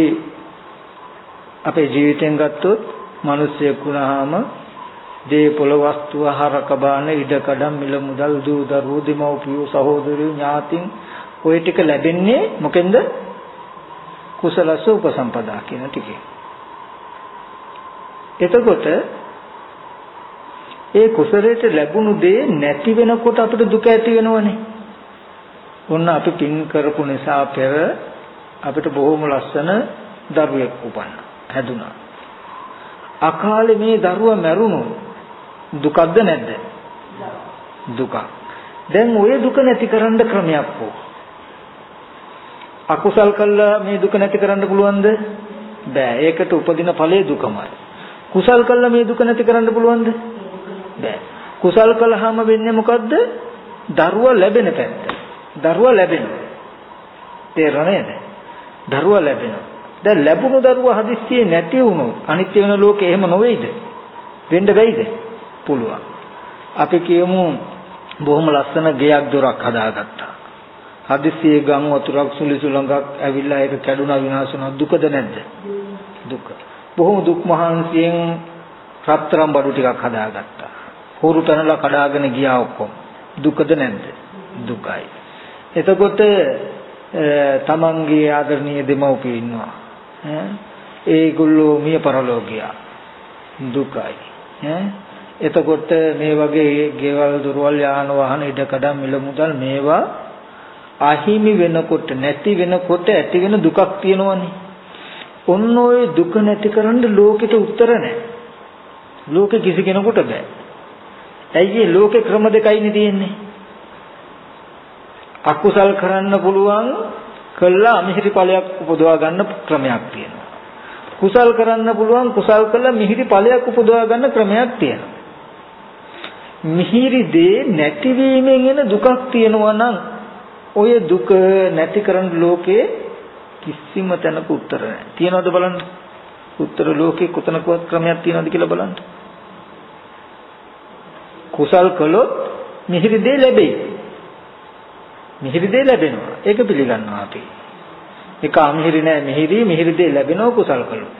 අපේ ජීවිතෙන් ගත්තොත් මිනිස්සෙක් වුණාම දේ පොළ වස්තු ආහාර කබාන ඉඩ කඩම් මිල මුදල් දූ දරුවෝ දෙමව්පියෝ සහෝදරයෝ ඥාතින් ওই ටික ලැබෙන්නේ මොකෙන්ද කුසලස උපසම්පදා කියන ටිකේ එතකොට ඒ කුසලයට ලැබුණු දේ නැති වෙනකොට අපිට දුක ඇති වෙනවනේ. ඔන්න අපි පින් කරපු නිසා පෙර අපිට බොහොම ලස්සන දරුවෙක් උපන්නා. හැදුනා. අකාලේ මේ දරුවා මැරුණොත් දුකක්ද නැද්ද? දුකක්. දැන් ওই දුක නැති කරන්න ක්‍රමයක් ඕ. අකුසල් කළා මේ දුක නැති කරන්න පුළුවන්ද? බෑ. ඒකට උපදින ඵලයේ දුකමයි. කුසල් කළා මේ දුක නැති කරන්න පුළුවන්ද? බෑ. කුසල් කළාම වෙන්නේ මොකද්ද? දරුවා ලැබෙන පැත්ත. දරුවා ලැබෙනවා. තේරෙනවද? දරුවා ලැබෙනවා. දැන් ලැබුණු දරුවා හදිස්සියේ නැති වුණොත් අනිත්‍ය වෙන ලෝකේ එහෙම නොවේද? වෙන්න බැයිද? පුළුවන්. අපි කියමු බොහොම ලස්සන ගෙයක් දොරක් හදාගත්තා. හදිස්සියේ ගම් වතුරක් සුලි සුලඟක් ඇවිල්ලා ඒක කැඩුනා විනාශ වුණා දුකද නැද්ද? දුක. බොහොම දුක් මහන්සියෙන් රත්තරන් බඩු ටිකක් හදාගත්තා. හොරු තනලා කඩාගෙන ගියා ඔක්කොම. දුකද නැද්ද? දුකයි. එතකොට තමන්ගේ ආදරණීය දෙමව්පිය ඉන්නවා. ඒගොල්ලෝ මිය පරලෝකියා. දුකයි. එතකොට මේ වගේ ගෙවල් දොරවල් යාන වාහන ඉඩකඩම් මිල මුදල් මේවා අහිමි වෙනකොට නැති වෙනකොට ඇති වෙන දුකක් තියෙනවනේ. ඔන්න ඔය දුක නැති කරන්න ලෝකෙට උත්තර නැහැ. ලෝකෙ කිසි කෙනෙකුට බෑ. ඇයි ඒ ලෝකේ ක්‍රම දෙකයිනේ තියෙන්නේ. අකුසල් කරන්න පුළුවන් කළා මිහිරි ඵලයක් උපදවා ගන්න ක්‍රමයක් තියෙනවා. කුසල් කරන්න පුළුවන් කුසල් කළා මිහිරි ඵලයක් උපදවා ගන්න ක්‍රමයක් තියෙනවා. මිහිරි දේ නැතිවීමෙන් එන දුකක් තියෙනවා නම් ඔය දුක නැති කරන්න ලෝකේ කිසිම තැනක උත්තර නැහැ. තියනවද බලන්න? උත්තර ලෝකේ කොතනකවත් ක්‍රමයක් තියනවද කියලා බලන්න. කුසල් කළොත් මිහිරි දේ ලැබෙයි. මිහිරි දේ ලැබෙනවා. ඒක පිළිගන්නවා අපි. ඒක අමිහිරි නෑ මිහිරි මිහිරි දේ ලැබෙනවා කුසල් කළොත්.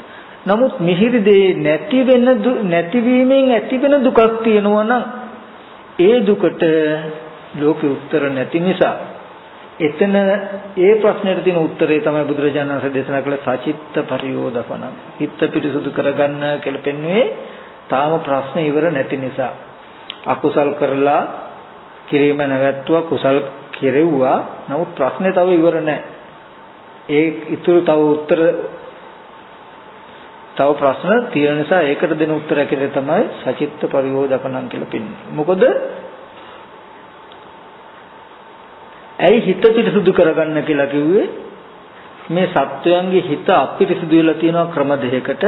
නමුත් මිහිරි දේ නැති වෙන නැතිවීමෙන් ඇති වෙන දුකක් තියෙනවා නම් ඒ දුකට ලෝකේ උත්තර නැති නිසා එතන ඒ ප්‍රශ්නෙට තියෙන උත්තරේ තමයි බුදුරජාණන් වහන්සේ දේශනා කළ සචිත්ත පරියෝදපන. හිත පිරිසුදු කරගන්න කියලා පෙන්වුවේ තාම ප්‍රශ්න ඉවර නැති නිසා. අකුසල් කරලා කිරීම නැවැත්තුවා කුසල් කෙරෙව්වා. නමුත් ප්‍රශ්නේ තව ඉවර නැහැ. ඒ ඉතුරු තව උත්තර තව ප්‍රශ්න තියෙන නිසා ඒකට දෙන උත්තරය කියලා තමයි සචිත්ත පරියෝදපණම් කියලා පෙන්වන්නේ. මොකද ඇයි හිත පිරිසුදු කරගන්න කියලා කිව්වේ? මේ සත්වයන්ගේ හිත අපිරිසුදු වෙලා තියෙනවා ක්‍රම දෙකකට.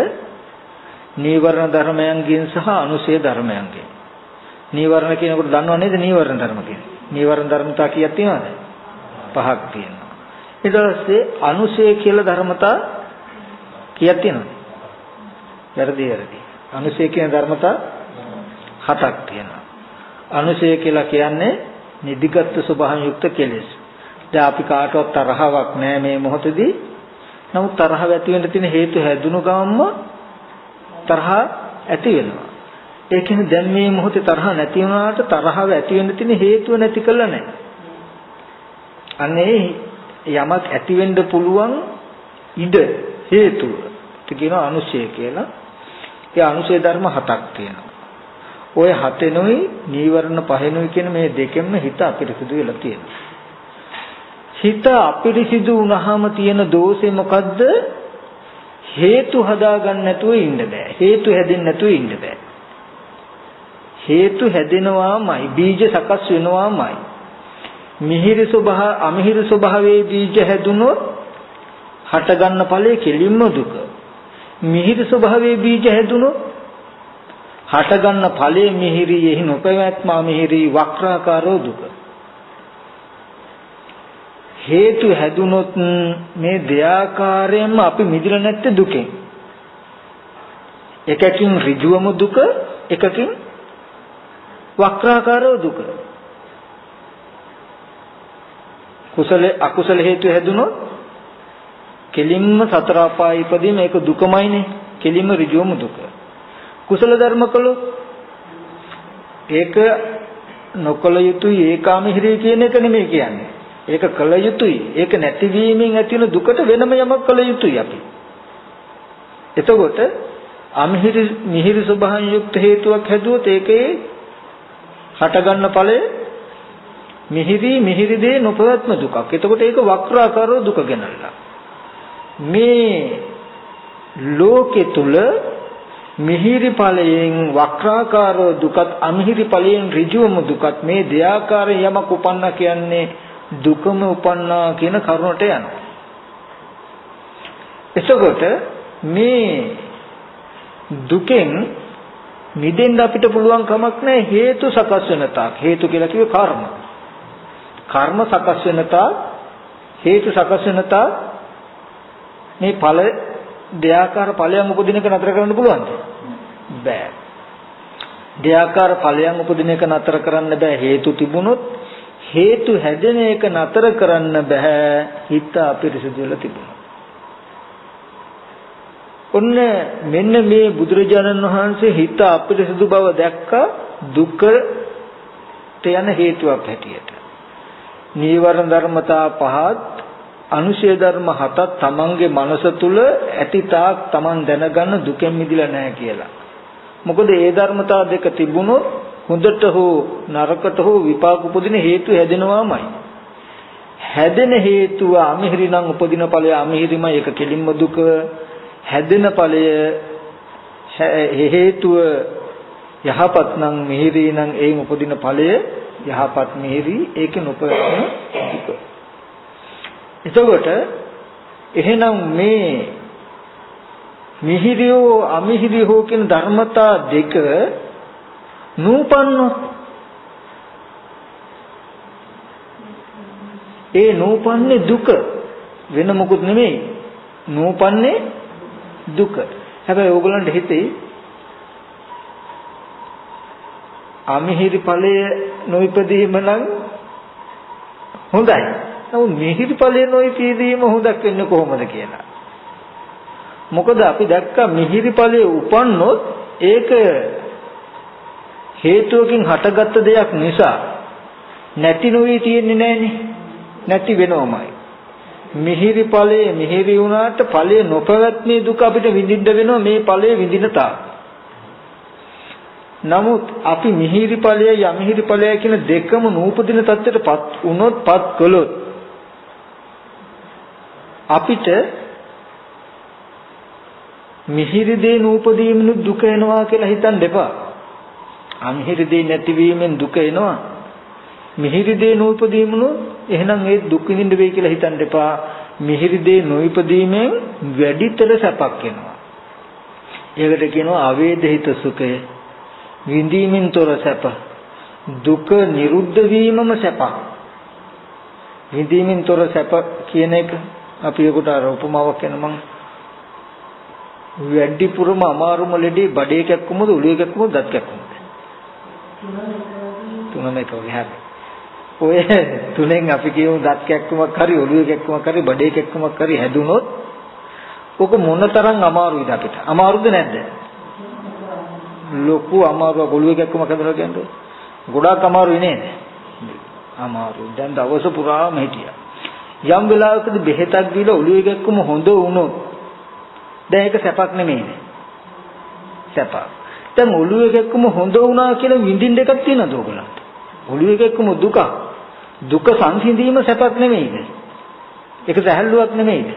නීවරණ ධර්මයන්ගෙන් සහ අනුශේ ධර්මයන්ගෙන්. නීවරණ කියනකොට දන්නව නේද නීවරණ ධර්ම කියන්නේ? නීවරණ ධර්මතා කීයක් තියෙනවද? පහක් තියෙනවා. ඊට පස්සේ අනුශේ කියලා ධර්මතා කීයක් තියෙනවද? වැරදි වැරදි. අනුශේ කියන ධර්මතා හතක් තියෙනවා. අනුශේ කියලා කියන්නේ නිදිගත් ස්වභාවයෙන් යුක්ත කෙලෙස්. දැන් අපි කාටවත් තරහවක් නැහැ මේ මොහොතේදී. නමුත් තරහ ඇති වෙන්න තියෙන හේතු හැදුණු ගමන්ම තරහ ඇති වෙනවා. ඒ කියන්නේ දැන් මේ මොහොතේ තරහ නැති වුණාට තරහව ඇති වෙන්න තියෙන හේතුව නැති කළා නැහැ. අනේ යමක් ඇති වෙන්න පුළුවන් ඉඩ හේතුව. ඒක කියනවා අනුශය කියලා. ඒ අනුශය ධර්ම හතක් තියෙනවා. ඔය හතෙනුයි නීවරණ පහෙනුයි කියන මේ දෙකෙන්ම හිත අපිරිසිදු වෙලා තියෙනවා. හිත අපිරිසිදු වුණාම තියෙන දෝෂේ මොකද්ද? හේතු හදාගන්න නැතුව ඉන්න බෑ. හේතු හැදෙන්න නැතුව ඉන්න බෑ. හේතු හැදෙනවාමයි බීජ සකස් වෙනවාමයි. මිහිරි ස්වභාව අමිහිරි ස්වභාවයේ බීජ හැදුනොත් හටගන්න ඵලයේ කෙලින්ම දුක. මිහිරි ස්වභාවයේ බීජ හැදුනොත් හටගන්න ඵලයේ මිහිරි එහි නොපැවැත්මා මිහිරි වක්‍රාකාරෝ දුක. හේතු හැදුනොත් මේ දෙයාකාරයෙන්ම අපි මිදිලා නැත්තේ දුකෙන්. එකකින් ඍජුවම දුක එකකින් වක්‍රාකාරව දුක. කුසල අකුසල හේතු හැදුනොත් කෙලින්ම සතර අපාය ඉපදීම ඒක දුකමයිනේ. කෙලින්ම ඍජුවම දුක. කුසල ධර්ම කළොත් ඒක නොකල යුතුයි ඒකාමිහිරී කියන එක නෙමෙයි කියන්නේ. ඒක කළ යුතුයි. ඒක නැතිවීමෙන් ඇති වෙන දුකට වෙනම යමක් කළ යුතුයි අපි. එතකොට අමිහිරි මිහිරි ස්වභාවයෙන් යුක්ත හේතුවක් හැදුවොත් ඒකේ හටගන්න ඵලය මිහිරි මිහිරි දේ නොපවත්ම දුකක්. එතකොට ඒක වක්‍රාකාරව දුක ගෙනල්ලා. මේ ලෝකෙ තුල මිහිරි ඵලයෙන් වක්‍රාකාරව දුකත් අමිහිරි ඵලයෙන් ඍජුවම දුකත් මේ දෙයාකාරයෙන් යමක් උපන්නා කියන්නේ දුකම උපන්නා කියන කරුණට යනවා. එතකොට මේ දුකෙන් මිදෙන්න අපිට පුළුවන් කමක් නැහැ හේතු සකස් වෙන තාක් හේතු කියලා කිව්වේ කර්ම. කර්ම සකස් වෙන තාක් හේතු සකස් වෙන තාක් මේ ඵල දෙයාකාර ඵලයන් උපදින එක නතර කරන්න පුළුවන්ද? බෑ. දෙයාකාර ඵලයන් උපදින එක නතර කරන්න බෑ හේතු තිබුණොත් හේතු හැදෙන එක නතර කරන්න බෑ හිත අපිරිසුදු වෙලා තිබුණා. ඔන්න මෙන්න මේ බුදුරජාණන් වහන්සේ හිත අපිරිසුදු බව දැක්ක දුකට යන හේතුවක් හැටියට. නීවරණ ධර්මතා පහත් අනුශය ධර්ම හතක් තමන්ගේ මනස තුල ඇති තාක් තමන් දැනගන්න දුකෙන් මිදිලා නැහැ කියලා. මොකද ඒ ධර්මතා දෙක තිබුණොත් හොඳට හෝ නරකට හෝ විපාක උපදින හේතු හැදෙනවාමයි. හැදෙන හේතුව අමිහිරි නම් උපදින ඵලය අමිහිරිමයි ඒක කෙලින්ම දුක. හැදෙන ඵලය හේතුව යහපත් නම් මිහිරි නම් ඒන් උපදින ඵලය යහපත් මිහිරි ඒකේ නොපවතින දුක. එතකොට එහෙනම් මේ මිහිරියෝ අමිහිරියෝ කියන ධර්මතා දෙක නූපන්නොත් ඒ නූපන්නේ දුක වෙන මොකුත් නෙමෙයි. නූපන්නේ දුක. හැබැයි ඕගලන්ට හිතේ අමිහිරි ඵලය නොයිපදීම නම් හොඳයි. නමුත් මිහිරි ඵලය නොයිපදීම හොඳක් වෙන්නේ කොහොමද කියලා. මොකද අපි දැක්ක මිහිරි ඵලයේ උපන්නොත් ඒක හේතුවකින් හටගත්ත දෙයක් නිසා නැති නොවි තියෙන්නේ නැහනේ. නැති වෙනවමයි. මිහිරි ඵලයේ මිහිරි වුණාට ඵලයේ නොපවත්මේ දුක අපිට විඳින්න වෙනවා මේ ඵලයේ විඳින තාක්. නමුත් අපි මිහිරි ඵලය යමිහිරි ඵලය කියන දෙකම නූපදින තත්ත්වයටපත් වුණොත් පත් කළොත් අපිට මිහිරි දේ නූපදීමනු දුක එනවා කියලා හිතන්න එපා. අමිහිරි දේ නැතිවීමෙන් දුක එනවා. මිහිරි දේ නූපදීමනු එහෙනම් ඒ දුක් විඳින්න වෙයි කියලා හිතන්න එපා. මිහිරි දේ නොයිපදීමෙන් වැඩිතර සැපක් එනවා. ඒකට කියනවා අවේදිත සුඛය. විඳීමෙන් තොර සැප. දුක නිරුද්ධ වීමම සැපක්. විඳීමෙන් තොර සැප කියන එක අපි ඒකට අර උපමාවක් කියන මම වැඩිපුරම අමාරුම ලෙඩේ බඩේ කැක්කුමද ඔළුවේ කැක්කුමද දත් කැක්කුමද? තුනම එක වගේ හැබැයි ඔය තුනෙන් අපි කියමු දත් කැක්කුමක් හරි ඔළුවේ කැක්කුමක් හරි බඩේ කැක්කුමක් හරි හැදුනොත් ඔක මොනතරම් අමාරුයිද අපිට? අමාරුද නැද්ද? ලොකු අමාරුවක් ඔළුවේ කැක්කුමක් හදලා කියන්නේ. ගොඩාක් අමාරුයි නේද? අමාරුයි. දැන් දවස පුරාම හිටියා. යම් වෙලාවකදී බෙහෙතක් දීලා ඔළුවේ කැක්කුම හොඳ වුණොත් දැන් ඒක සැපක් නෙමෙයිනේ. සැපක්. දැන් ඔළුව එකක්ම හොඳ වුණා කියලා විඳින්න එකක් තියෙනවද ඔයගලන්ට? ඔළුව එකක්ම දුක. දුක සංසිඳීම සැපක් නෙමෙයිද? ඒක සැහැල්ලුවක් නෙමෙයිද?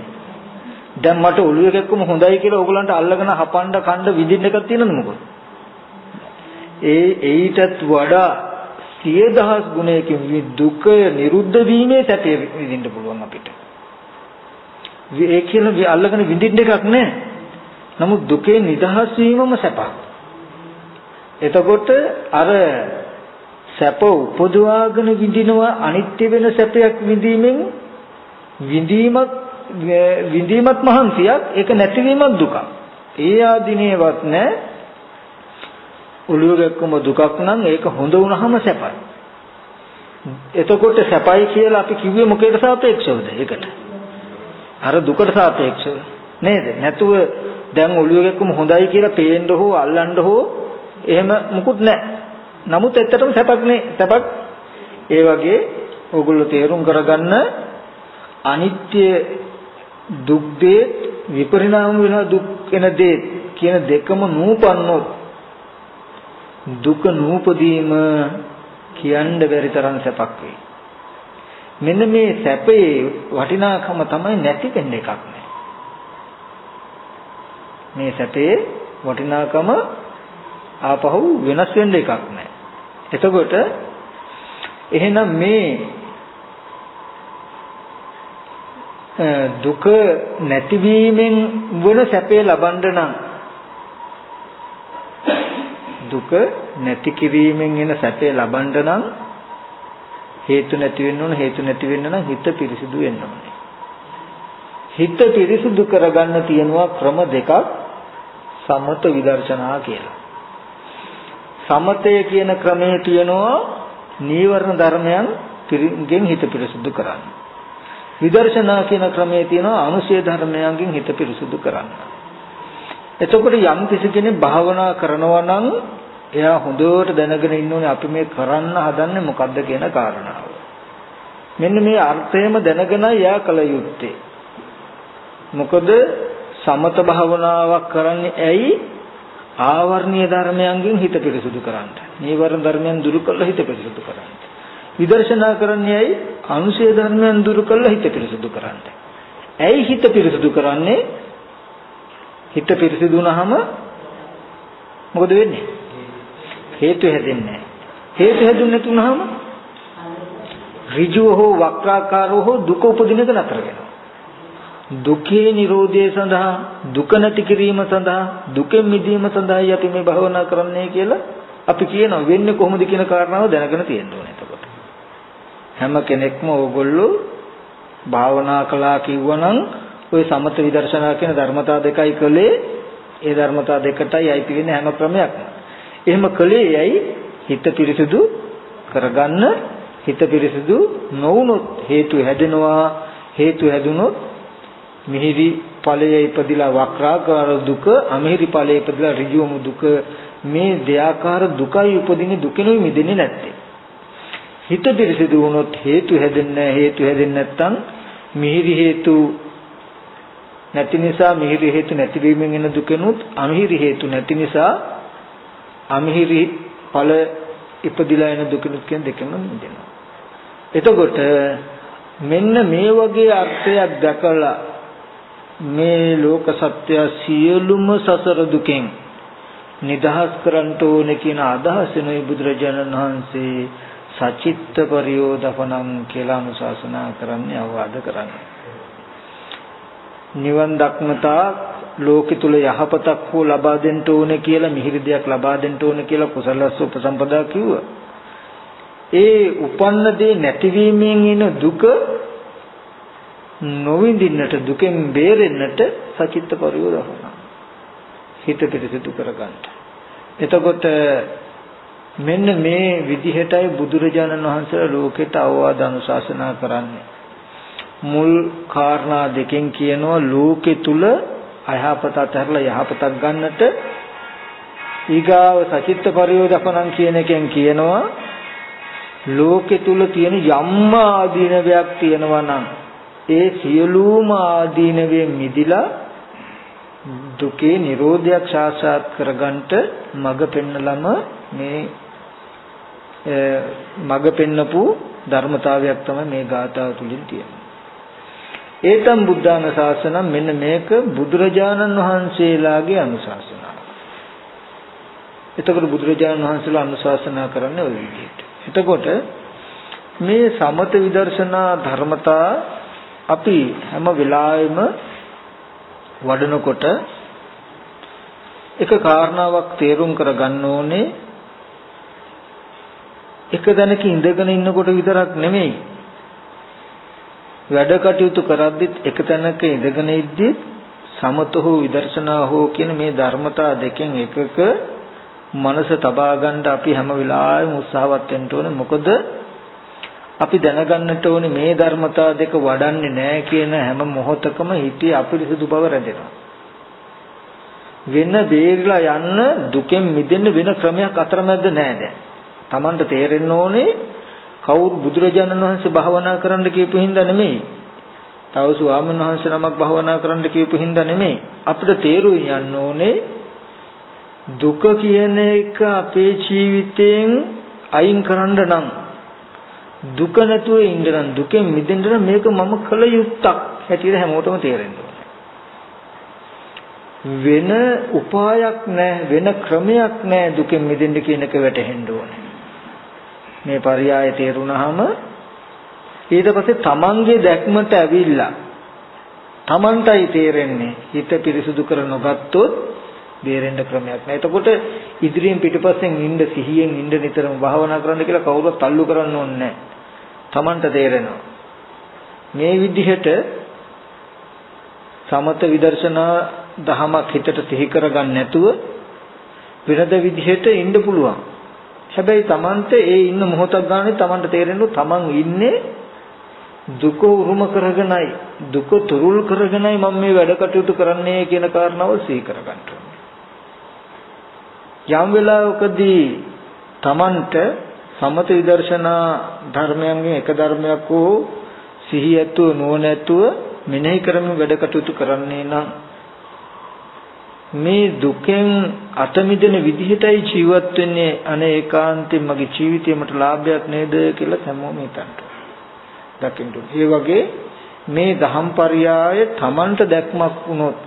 දැන් මට ඔළුව එකක්ම හොඳයි කියලා ඕගලන්ට අල්ලගෙන හපන්න කණ්ඩ විඳින්න එකක් තියෙනවද මොකද? ඒ ඒටත් වඩා සිය දහස් ගුණයකින් දුක නිරුද්ධ වීමේ සැපය විඳින්න පුළුවන් අපිට. ඒ කියලා අල්ලගෙන විඳින්න එකක් නෑ. නමුත් දුකේ නිදහස් වීමම සැපක්. එතකොට අර සැප උපදවාගෙන විඳිනවා අනිත්‍ය වෙන සැපයක් විඳීමෙන් විඳීමක් විඳීමත් මහන්සියක් ඒක නැතිවීමක් දුකක්. ඒ ආදිනේවත් නැ ඔළුව ගැක්කම දුකක් නම් ඒක හොඳ වුණාම සැපයි. එතකොට සැපයි කියලා අපි කිව්වේ මොකේද සාපේක්ෂවද? ඒකට. අර දුකට සාපේක්ෂව නේද? නැතුව දැන් ඔළුව ගැක්කම හොඳයි කියලා පේන්න හෝ අල්ලන්න හෝ එහෙම මුකුත් නැහැ. නමුත් ඇත්තටම සැපක් නේ. සැපක් ඒ වගේ ඕගොල්ලෝ තේරුම් කරගන්න අනිත්‍ය දුක් දේ විපරිණාම වෙන දුක් වෙන දේ කියන දෙකම නූපන්නොත් දුක නූපදීම කියන්න බැරි තරම් සැපක් වෙයි. මෙන්න මේ සැපේ වටිනාකම තමයි නැති වෙන්න එකක් නෑ. මේ සැපේ වටිනාකම ආපහු වෙනස් වෙන්න එකක් නෑ. එතකොට එහෙනම් මේ දුක නැතිවීමෙන් වන සැපේ ලබන්න නම් දුක නැති කිරීමෙන් එන සැපේ ලබන්න නම් හේතු නැති වෙන්න ඕන හේතු නැති වෙන්න නම් හිත පිරිසිදු වෙන්න ඕනේ. හිත පිරිසිදු කරගන්න තියෙනවා ක්‍රම දෙකක් සමත විදර්ශනා කියලා. සමතය කියන ක්‍රමයේ තියෙනවා නීවරණ ධර්මයන් ගෙන් හිත පිරිසිදු කරන්න. විදර්ශනා කියන ක්‍රමයේ තියෙනවා අනුශේ ධර්මයන්ගෙන් හිත පිරිසිදු කරන්න. එතකොට යම් කිසි කෙනෙක් භාවනා කරනවා නම් එයා හොඳට දැනගෙන ඉන්න ඕනේ අපි මේ කරන්න හදන්නේ මොකද්ද කියන කාරණාව. මෙන්න මේ අර්ථයම දැනගෙන එයා කල යුත්තේ. මොකද සමත භාවනාවක් කරන්නේ ඇයි? ආවර්ණීය ධර්මයන්ගෙන් හිත පිරිසුදු කරන්න. නීවරණ ධර්මයන් දුරු කළා හිත පිරිසුදු කරන්න. විදර්ශනා කරන්නේ ඇයි? අනුශේ ධර්මයන් දුරු කළා හිත පිරිසුදු කරන්න. ඇයි හිත පිරිසුදු කරන්නේ? හිත පිරිසිදු වුණාම මොකද වෙන්නේ? හේතු හැදෙන්නේ හේතු හැදුන්නේ නැතුනහම ඍජුව හෝ වක්‍රාකාරව හෝ දුක උපදින එක නතර වෙනවා. දුකේ නිරෝධය සඳහා දුක නැති කිරීම සඳහා දුකෙන් මිදීම සඳහායි අපි මේ භවනා කරන්නේ කියලා අපි කියනවා වෙන්නේ කොහොමද කියන කාරණාව දැනගෙන තියෙන්න ඕනේ එතකොට. හැම කෙනෙක්ම ඕගොල්ලෝ භාවනා කළා කිව්වනම් ওই සමත විදර්ශනා කියන ධර්මතා දෙකයි කළේ ඒ ධර්මතා දෙකටයි අයිති වෙන්නේ හැම ක්‍රමයක්ම. එහෙම කළේ යයි හිත පිරිසිදු කරගන්න හිත පිරිසිදු නොවුනොත් හේතු හැදෙනවා. හේතු හැදුනොත් මිහිරි ඵලයේ ඉපදිලා වක්‍රාකාර දුක අමිහිරි ඵලයේ ඉපදිලා ඍජුවම දුක. මේ දෙයාකාර දුකයි උපදින්නේ දුකිනුයි මිදෙන්නේ නැත්තේ. හිත පිරිසිදු වුණොත් හේතු හැදෙන්නේ හේතු හැදෙන්නේ නැත්නම් මිහිරි හේතු නැති නිසා මිහිරි හේතු නැතිවීමෙන් එන දුකෙනුත් අමිහිරි හේතු නැති නිසා අමිහිරි ඵල ඉපදිලා එන දුකිනුත් කියන දෙකම මිදෙනවා. එතකොට මෙන්න මේ වගේ අර්ථයක් දැකලා මේ ලෝක සත්‍ය සියලුම සසර දුකෙන් නිදහස් කරන්න ඕනේ කියන අදහසෙනුයි බුදුරජාණන් වහන්සේ සචිත්ත පරියෝදපණං කියලා අනුශාසනා කරන්නේ අවවාද කරන්නේ. නිවන් දක්නතා ලෝකෙ තුල යහපතක් හෝ ලබා දෙන්න ඕනේ කියලා මිහිරි දෙයක් ලබා දෙන්න ඕනේ කියලා කුසලස්ස උපසම්පදා කිව්වා. ඒ උපන්න දේ නැතිවීමෙන් එන දුක නොවිඳින්නට දුකෙන් බේරෙන්නට සචිත්ත පරිවර්තන. හිත පිරිසිදු කරගන්න. එතකොට මෙන්න මේ විදිහටයි බුදුරජාණන් වහන්සේ ලෝකෙට අවවාද අනුශාසනා කරන්නේ. මුල් කාරණා දෙකෙන් කියනවා ලෝකෙ තුල අයහපත අතහැරලා යහපතක් ගන්නට ඊගාව සචිත්ත පරියෝදපණං කියන එකෙන් කියනවා ලෝකෙ තුල තියෙන යම්ම ආදීනවයක් තියෙනවා නම් ඒ සියලුම ආදීනවෙන් මිදිලා දුකේ Nirodhayak සාක්ෂාත් කරගන්නට මඟ පෙන්නලම මේ මඟ පෙන්නපු ධර්මතාවයක් තමයි මේ ගාථාව තුලින් තියෙන්නේ. ඒතම් බුද්ධාන ශාසන මෙන්න මේක බුදුරජාණන් වහන්සේලාගේ අනුශාසනාව. එතකොට බුදුරජාණන් වහන්සේලා අනුශාසනා කරන්නේ ওই විදිහට. එතකොට මේ සමත විදර්ශනා ධර්මතා අපි හැම වෙලාවෙම වඩනකොට එක කාරණාවක් තේරුම් කරගන්න ඕනේ එක දැනක ඉඳගෙන ඉන්නකොට විතරක් නෙමෙයි වැඩ කටයුතු කරද්දිත් එක තැනක ඉඳගෙන ඉද්දිත් සමත හෝ විදර්ශනා හෝ කියන මේ ධර්මතා දෙකෙන් එකක මනස තබා ගන්න අපි හැම වෙලාවෙම උත්සාහවත් වෙන්න ඕනේ. මොකද අපි දැනගන්නට ඕනේ මේ ධර්මතා දෙක වඩන්නේ නැහැ කියන හැම මොහොතකම හිතේ අපිරිසුදු බව රැඳෙනවා. වෙන බේරිලා යන්න දුකෙන් මිදෙන්න වෙන ක්‍රමයක් අතරමැද නැහැ දැන්. Tamanට තේරෙන්න ඕනේ කවුරු බුදුරජාණන් වහන්සේ භාවනා කරන්න කියපු හින්දා නෙමෙයි. තව ස්වාමීන් වහන්සේ නමක් භාවනා කරන්න කියපු හින්දා නෙමෙයි. අපිට තේරුම් යන්න ඕනේ දුක කියන එක අපේ ජීවිතයෙන් අයින් කරන්න නම් දුක නැතුව ඉන්න නම් දුකෙන් මිදෙන්න නම් මේක මම කළ යුත්තක් හැටියට හැමෝටම තේරෙන්න වෙන උපායක් නැහැ වෙන ක්‍රමයක් නැහැ දුකෙන් මිදෙන්න කියන එක වැටහෙන්න ඕනේ මේ පරයය තේරුණාම ඊට පස්සේ තමන්ගේ දැක්මට ඇවිල්ලා තමන්ටයි තේරෙන්නේ හිත පිරිසුදු කර නොගත්තොත් බේරෙන්න ක්‍රමයක් නෑ. එතකොට ඉදිරියෙන් පිටපස්සෙන් ඉන්න සිහියෙන් ඉන්න නිතරම භාවනා කරන්න කියලා කවුරුත් තල්ලු කරන්න ඕනේ නෑ. තමන්ට තේරෙනවා. මේ විදිහට සමත විදර්ශනා දහමක් හිතට සිහි කරගන්න නැතුව විරද විදිහට ඉන්න පුළුවන්. හැබැයි Tamante ඒ ඉන්න මොහොතක් ගානේ Tamanට තේරෙන්නේ Taman ඉන්නේ දුක උරුම කරගෙනයි දුක තුරුල් කරගෙනයි මම මේ වැඩ කටයුතු කරන්නේ කියන කාරණාව සිහි කරගන්න යම් වෙලාවකදී Tamanට සමත විදර්ශනා ධර්මයන්ගෙන් එක ධර්මයක් හෝ සිහිය ඇතුව නුවණ ඇතුව මෙනෙහි කරමින් වැඩ කටයුතු කරන්නේ නම් මේ දුකෙන් අත මිදෙන විදිහටයි ජීවත් වෙන්නේ අනේ ඒකාන්තයෙන් මගේ ජීවිතේ මට ලාභයක් නේද කියලා හැමෝම හිතන්න. දකින්න. ඒ වගේ මේ දහම්පරියාය Tamanට දැක්මක් වුණොත්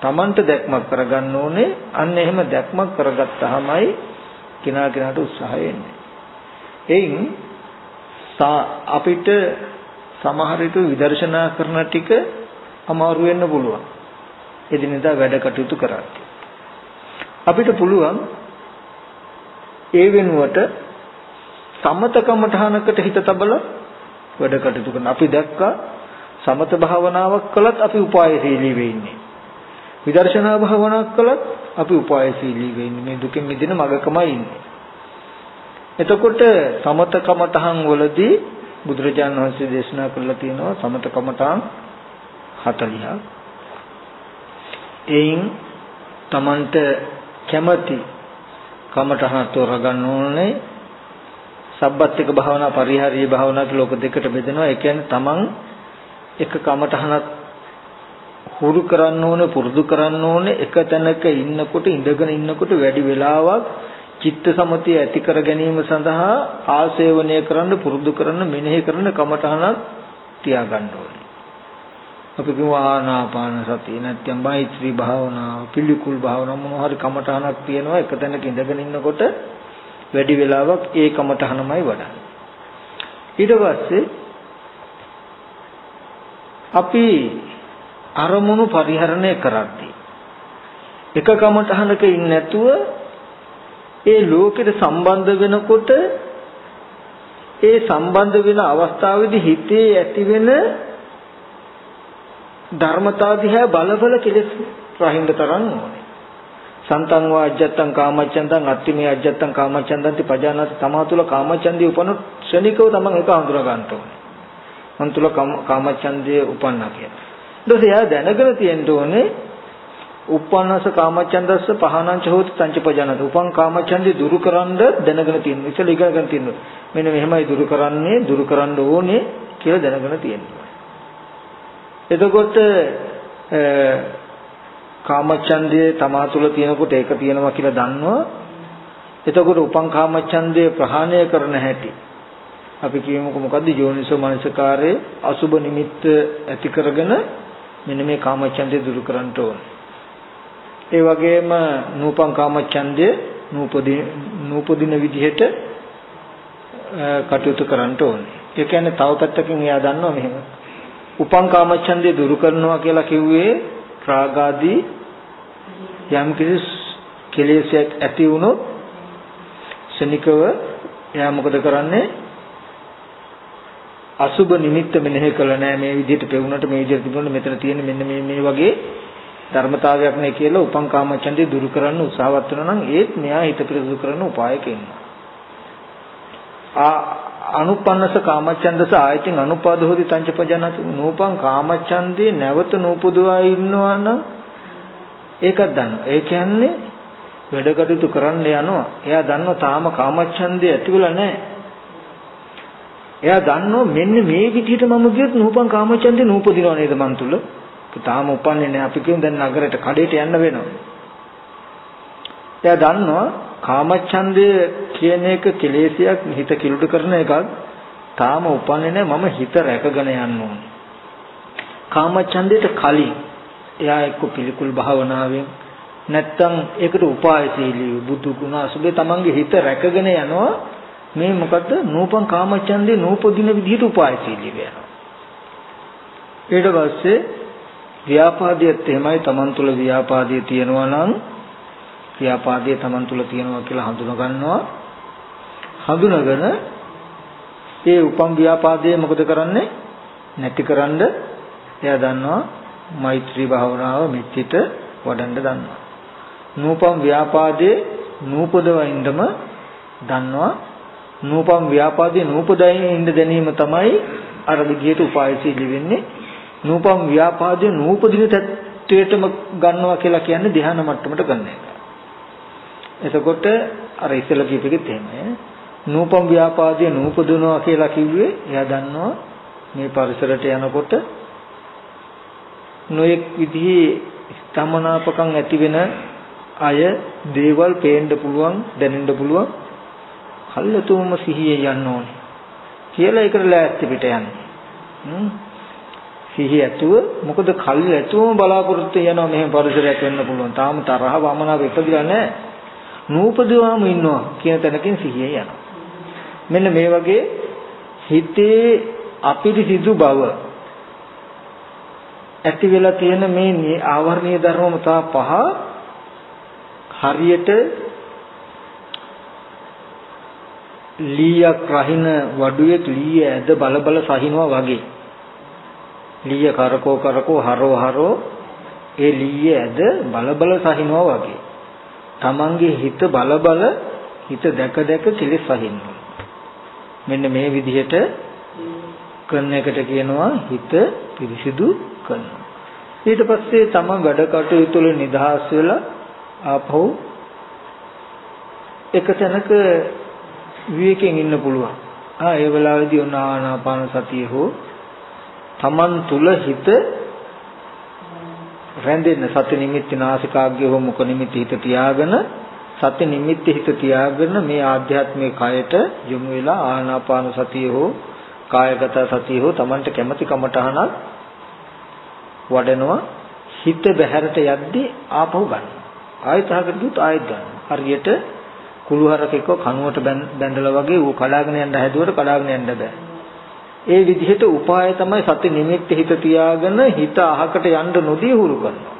Tamanට දැක්මක් කරගන්න ඕනේ. අන්න එහෙම දැක්මක් කරගත්තාමයි කිනා කිනාට උත්සාහය එන්නේ. එයින් අපිට සමහර විට විදර්ශනා කරන ටික අමාරු වෙන්න පුළුවන්. එදිනෙදා වැඩ කටයුතු කරන්නේ. අපිට පුළුවන් ඒ වෙනුවට සමතකමඨහනකට හිත තබලා වැඩ කටයුතු කරන. අපි දැක්කා සමත භාවනාවක් කළත් අපි උපායශීලී වෙන්නේ. විදර්ශනා භාවනාවක් කළත් අපි උපායශීලී වෙන්නේ. මේ දුකෙන් මිදෙන මගකමයි ඉන්නේ. එතකොට සමතකමඨහන් වලදී බුදුරජාණන් වහන්සේ දේශනා කළා තියෙනවා සමතකමඨහන් 40ක්. එයින් Tamanට කැමැති කමඨහන තෝරගන්න ඕනේ. සබ්බත්තික භාවනා පරිහාරීය භාවනා කියලා ලෝක දෙකට බෙදෙනවා. ඒ කියන්නේ Taman එක කමඨහනක් හුරු කරන්න ඕනේ පුරුදු කරන්න ඕනේ. එක තැනක ඉන්නකොට ඉඳගෙන ඉන්නකොට වැඩි වෙලාවක් චිත්ත සමතිය ඇති කර ගැනීම සඳහා ආසේවනය කරන්න පුරුදු කරන්න මෙනෙහි කරන කමඨහනක් තියාගන්න ඕනේ. අපි කියමු ආනාපාන සතිය නැත්නම් මෛත්‍රී භාවනාව පිළිකුල් භාවනාව මොනවා හරි කමඨහනක් තියෙනවා එක තැනක ඉඳගෙන ඉන්නකොට වැඩි වෙලාවක් ඒ කමඨහනමයි වඩන්නේ. ඊට පස්සේ අපි අරමුණු පරිහරණය කරද්දී එක කමඨහනක ඉන්නේ නැතුව ඒ ලෝකෙට සම්බන්ධ වෙනකොට ඒ සම්බන්ධ වෙන අවස්ථාවේදී හිතේ ඇතිවෙන ධර්මතා දිහා බලබල කෙලෙස් රහින්ද තරන් ඕනේ. සන්තං වා අජත්තං කාමච්ඡන්දං අත්තිමේ අජත්තං කාමච්ඡන්දන්ති පජානාති තමා තුල කාමච්ඡන්දිය උපන ක්ෂණිකව තමන් ඒක හඳුනා ගන්න ඕනේ. මන් තුල කාමච්ඡන්දිය උපන්නා කියලා. ඊට පස්සේ එයා දැනගෙන තියෙන්න ඕනේ උපන්නස කාමච්ඡන්දස්ස පහනංච හෝති සංච පජානාති. උපන් කාමච්ඡන්දිය දුරු කරන්න දැනගෙන තියෙනවා. ඉතල ඉගෙනගෙන තියෙනවා. මෙන්න මෙහෙමයි දුරු කරන්නේ දුරු කරන්න ඕනේ කියලා දැනගෙන තියෙනවා. එතකොට කාමච්ඡන්දය තමා තුළ තියෙනකොට ඒක තියෙනවා කියලා දන්නවා. එතකොට උපං කාමච්ඡන්දය ප්‍රහාණය කරන හැටි අපි කියමුකෝ මොකද්ද යෝනිසෝ මනසකාරයේ අසුබ නිමිත්ත ඇති කරගෙන මෙන්න මේ කාමච්ඡන්දය දුරු කරන්න ඕනේ. ඒ වගේම නූපං කාමච්ඡන්දය නූපදින නූපදින විදිහට කටයුතු කරන්න ඕනේ. ඒ කියන්නේ තව පැත්තකින් එයා දන්නවා මෙහෙම. උපං කාමච්ඡන්දය දුරු කරනවා කියලා කිව්වේ රාගාදී යම් කිසි කෙලෙසයක් ඇති වුණොත් ශනිකව එයා මොකද කරන්නේ? අසුබ නිමිත්ත මෙනෙහි කළ නෑ මේ විදිහට පෙවුනට මේ විදිහට තිබුණා මෙතන තියෙන මෙන්න මේ මේ වගේ ධර්මතාවයක් නේ කියලා උපං කාමච්ඡන්දේ දුරු කරන්න උත්සාහවත් වෙනවා නම් ඒත් මෙයා හිත පිරිසුදු කරන උපායක ඉන්නවා. ආ අනුපන්නස කාමච්ඡන්දස ආයතින් අනුපාද හොදි තංච පජනති නූපං කාමච්ඡන්දේ නැවත නූපදුවා ඉන්නවා නම් ඒකත් දන්නවා. ඒ කියන්නේ වැඩ කටයුතු කරන්න යනවා. එයා දන්නවා තාම කාමච්ඡන්දේ ඇතිවලා නැහැ. එයා දන්නවා මෙන්න මේ විදිහට මම ගියොත් නූපං කාමච්ඡන්දේ නූපදිනව නේද මන් තුල? තාම උපන්නේ නැහැ. අපි කියමු දැන් නගරයට කඩේට යන්න වෙනවා. එයා දන්නවා කාමච්ඡන්දය කියන එක කෙලෙසියක් හිත කිලුට කරන එකක්. තාම උපන්නේ නැහැ. මම හිත රැකගෙන යන්න ඕනේ. කාමච්ඡන්දයට කලින් එයා එක්ක පිළිකුල් භාවනාවෙන් නැත්තම් ඒකට උපායශීලී බුදු ගුණ අසුබේ තමන්ගේ හිත රැකගෙන යනවා. මේ මොකද්ද? නූපන් කාමච්ඡන්දේ නූපදින විදිහට උපායශීලී වෙනවා. ඊට පස්සේ ව්‍යාපාදියත් එහෙමයි. තමන් තුළ ව්‍යාපාදිය තියෙනවා නම් ව්‍යාපාදිය තමන් තුළ තියෙනවා කියලා හඳුනා ගන්නවා හඳුනගෙන ඒ උපම් ව්‍යාපාදයේ මොකද කරන්නේ නැතිකරන්න එයා දන්නවා මෛත්‍රී භාවනාව මෙච්චිත වඩන්න දන්නවා නූපම් ව්‍යාපාදයේ නූපදවින්දම දන්නවා නූපම් ව්‍යාපාදයේ නූපදයින් ඉන්න දැනීම තමයි අර විදියට උපායශීලී වෙන්නේ නූපම් ව්‍යාපාදයේ නූපදින තත්වයටම ගන්නවා කියලා කියන්නේ ධ්‍යාන මට්ටමට ගන්න එක. එතකොට අර ඉස්සෙල්ලා කියපෙකෙත් එහෙමයි. නූපම් ව්‍යාපාදයේ නූපදිනවා කියලා කිව්වේ එයා දන්නවා මේ පරිසරයට යනකොට. නොයෙක් විදිහේ ස්තමනාපකම් ඇති වෙන අය දේවල් පේන්න පුළුවන් දැනෙන්න පුළුවන්. කල්ලතුම සිහියේ යන්න ඕනේ කියලා ඒකට ලෑස්ති පිට යන්නේ. සිහිය ඇතුව මොකද කල් ඇතුවම බලාපොරොත්තු වෙනවා මෙහෙම පරිසරයක් වෙන්න පුළුවන්. තාම තරහ වමනාව ඉපදිලා නැහැ. නූපදවාම ඉන්නවා කියන තැනකින් සිහිය යනවා. මෙන්න මේ වගේ හිතේ අපිරිසිදු බව ඇති වෙලා තියෙන මේ ආවරණීය ධර්මතා පහ හරියට ලීයක් රහින වඩුවෙක් ලීය ඇද බල බල සහිනවා වගේ. ලීය කරකෝ කරකෝ හරෝ හරෝ ඒ ලීය ඇද බල බල සහිනවා වගේ. තමන්ගේ හිත බල බල හිත දැක දැක කෙලෙස් සහිනවා. මෙන්න මේ විදිහට කරන එකට කියනවා හිත පිරිසිදු කරනවා. ඊට පස්සේ තමන් වැඩ කටයුතු වල නිදහස් වෙලා ආපහු එක තැනක විවේකයෙන් ඉන්න පුළුවන්. ආ ඒ වෙලාවේදී ඔන්න ආනාපාන සතිය හෝ තමන් තුල හිත රැඳෙන්න සති නිමිති නාසිකාග්ගය හෝ මුඛ නිමිති හිත තියාගෙන සති නිමිති හිත තියාගෙන මේ ආධ්‍යාත්මික කයට යොමු වෙලා ආනාපාන සතිය හෝ කායගත සතිය හෝ තමන්ට කැමති කමටහනක් වඩනවා හිත බහැරට යද්දී ආපහු ගන්න. ආයෙත් අහකට දුත් ආයෙත් ගන්න. හරියට කුළුහරකෙක්ව කනුවට බැඳලා වගේ ඌ කඩාගෙන යන්න හැදුවට කඩාගෙන යන්න බෑ. ඒ විදිහට උපාය තමයි සති නිමිත්ත හිත තියාගෙන හිත අහකට යන්න නොදී හුරු කරනවා.